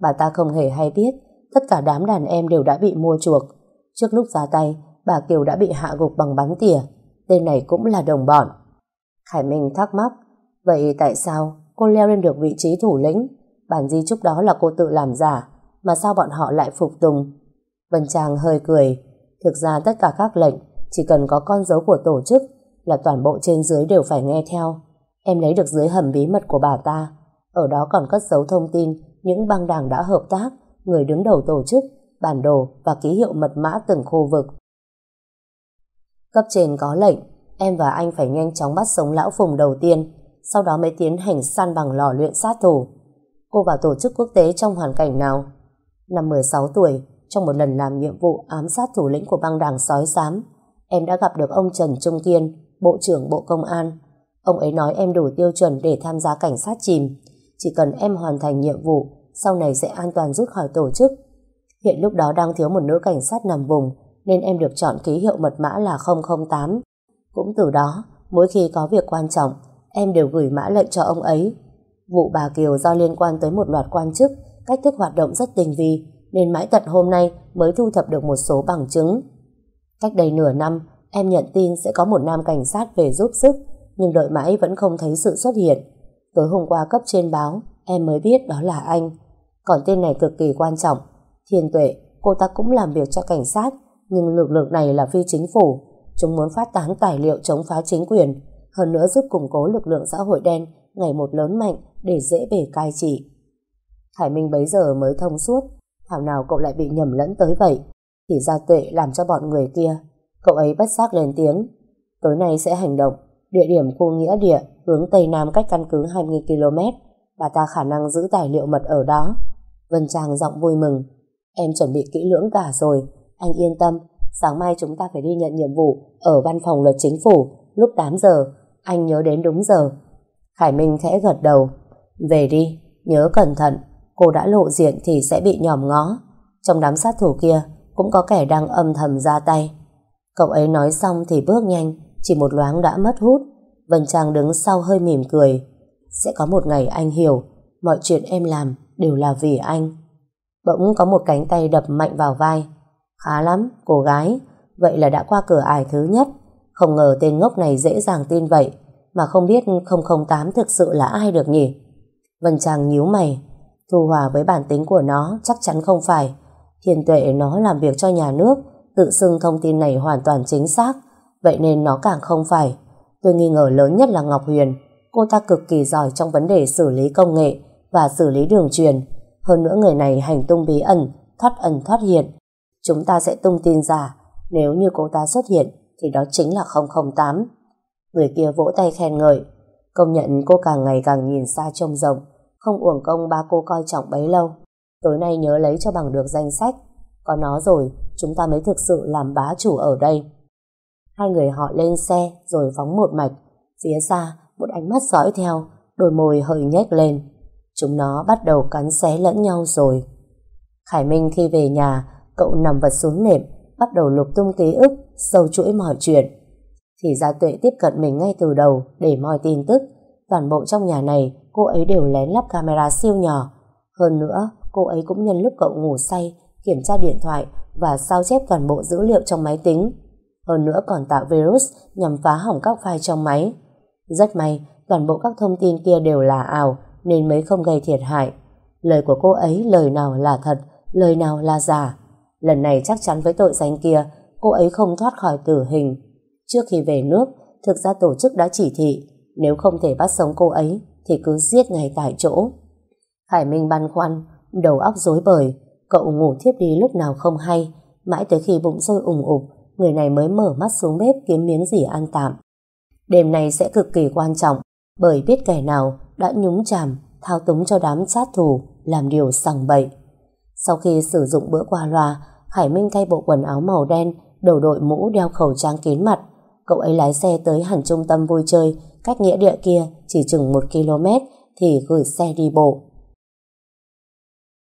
Bà ta không hề hay biết tất cả đám đàn em đều đã bị mua chuộc. Trước lúc ra tay, bà Kiều đã bị hạ gục bằng bắn tỉa. Tên này cũng là đồng bọn. Khải Minh thắc mắc, vậy tại sao cô leo lên được vị trí thủ lĩnh? Bản di chúc đó là cô tự làm giả, mà sao bọn họ lại phục tùng? Vân Trang hơi cười, thực ra tất cả các lệnh chỉ cần có con dấu của tổ chức là toàn bộ trên dưới đều phải nghe theo. Em lấy được dưới hầm bí mật của bà ta, ở đó còn cất dấu thông tin những băng đảng đã hợp tác, người đứng đầu tổ chức, bản đồ và ký hiệu mật mã từng khu vực. Cấp trên có lệnh, em và anh phải nhanh chóng bắt sống lão phùng đầu tiên, sau đó mới tiến hành săn bằng lò luyện sát thủ. Cô vào tổ chức quốc tế trong hoàn cảnh nào? Năm 16 tuổi, trong một lần làm nhiệm vụ ám sát thủ lĩnh của băng đảng sói xám, em đã gặp được ông Trần Trung Kiên, Bộ trưởng Bộ Công an. Ông ấy nói em đủ tiêu chuẩn để tham gia cảnh sát chìm. Chỉ cần em hoàn thành nhiệm vụ, sau này sẽ an toàn rút khỏi tổ chức. Hiện lúc đó đang thiếu một nữ cảnh sát nằm vùng, nên em được chọn ký hiệu mật mã là 008. Cũng từ đó, mỗi khi có việc quan trọng, em đều gửi mã lệnh cho ông ấy. Vụ bà Kiều do liên quan tới một loạt quan chức, cách thức hoạt động rất tinh vi, nên mãi tận hôm nay mới thu thập được một số bằng chứng. Cách đây nửa năm, em nhận tin sẽ có một nam cảnh sát về giúp sức, nhưng đợi mãi vẫn không thấy sự xuất hiện. Tối hôm qua cấp trên báo, em mới biết đó là anh. Còn tên này cực kỳ quan trọng. Thiên tuệ, cô ta cũng làm việc cho cảnh sát, nhưng lực lượng này là phi chính phủ. Chúng muốn phát tán tài liệu chống phá chính quyền, hơn nữa giúp củng cố lực lượng xã hội đen ngày một lớn mạnh để dễ bề cai trị. Hải Minh bấy giờ mới thông suốt, thảo nào cậu lại bị nhầm lẫn tới vậy. Thì ra tuệ làm cho bọn người kia. Cậu ấy bất giác lên tiếng. Tối nay sẽ hành động, địa điểm khu nghĩa địa hướng Tây Nam cách căn cứ 20 km. Bà ta khả năng giữ tài liệu mật ở đó. Vân Trang giọng vui mừng. Em chuẩn bị kỹ lưỡng cả rồi. Anh yên tâm, sáng mai chúng ta phải đi nhận nhiệm vụ ở văn phòng luật chính phủ lúc 8 giờ. Anh nhớ đến đúng giờ. Khải Minh khẽ gật đầu. Về đi, nhớ cẩn thận. Cô đã lộ diện thì sẽ bị nhòm ngó. Trong đám sát thủ kia cũng có kẻ đang âm thầm ra tay. Cậu ấy nói xong thì bước nhanh, chỉ một loáng đã mất hút. Vân Trang đứng sau hơi mỉm cười. Sẽ có một ngày anh hiểu, mọi chuyện em làm đều là vì anh. Bỗng có một cánh tay đập mạnh vào vai. Khá lắm, cô gái. Vậy là đã qua cửa ải thứ nhất. Không ngờ tên ngốc này dễ dàng tin vậy. Mà không biết 008 thực sự là ai được nhỉ? Vân Trang nhíu mày. Thu hòa với bản tính của nó chắc chắn không phải. Thiên tuệ nó làm việc cho nhà nước, tự xưng thông tin này hoàn toàn chính xác. Vậy nên nó càng không phải. Tôi nghi ngờ lớn nhất là Ngọc Huyền. Cô ta cực kỳ giỏi trong vấn đề xử lý công nghệ và xử lý đường truyền. Hơn nữa người này hành tung bí ẩn, thoát ẩn thoát hiện. Chúng ta sẽ tung tin giả. Nếu như cô ta xuất hiện, thì đó chính là 008. Người kia vỗ tay khen ngợi. Công nhận cô càng ngày càng nhìn xa trông rộng. Không uổng công ba cô coi trọng bấy lâu. Tối nay nhớ lấy cho bằng được danh sách. Có nó rồi, chúng ta mới thực sự làm bá chủ ở đây. Hai người họ lên xe rồi phóng một mạch. Phía xa, một ánh mắt dõi theo, đôi môi hơi nhếch lên. Chúng nó bắt đầu cắn xé lẫn nhau rồi. Khải Minh khi về nhà, cậu nằm vật xuống nệm, bắt đầu lục tung ký ức, sâu chuỗi mọi chuyện. Thì ra tuệ tiếp cận mình ngay từ đầu để moi tin tức. Toàn bộ trong nhà này, cô ấy đều lén lắp camera siêu nhỏ. Hơn nữa, cô ấy cũng nhân lúc cậu ngủ say, kiểm tra điện thoại và sao chép toàn bộ dữ liệu trong máy tính. Hơn nữa còn tạo virus nhằm phá hỏng các file trong máy. Rất may, toàn bộ các thông tin kia đều là ảo nên mới không gây thiệt hại. Lời của cô ấy lời nào là thật, lời nào là giả. Lần này chắc chắn với tội danh kia, cô ấy không thoát khỏi tử hình. Trước khi về nước, thực ra tổ chức đã chỉ thị, nếu không thể bắt sống cô ấy, thì cứ giết ngay tại chỗ. Hải Minh băn khoăn, đầu óc rối bời, cậu ngủ thiếp đi lúc nào không hay, mãi tới khi bụng sôi ủng ục, người này mới mở mắt xuống bếp kiếm miếng gì ăn tạm. Đêm này sẽ cực kỳ quan trọng, bởi biết kẻ nào đã nhúng chàm, thao túng cho đám sát thủ làm điều sằng bậy. Sau khi sử dụng bữa qua loa, Hải Minh thay bộ quần áo màu đen, đầu đội mũ đeo khẩu trang kín mặt. Cậu ấy lái xe tới hẳn trung tâm vui chơi, cách nghĩa địa kia chỉ chừng một km thì gửi xe đi bộ.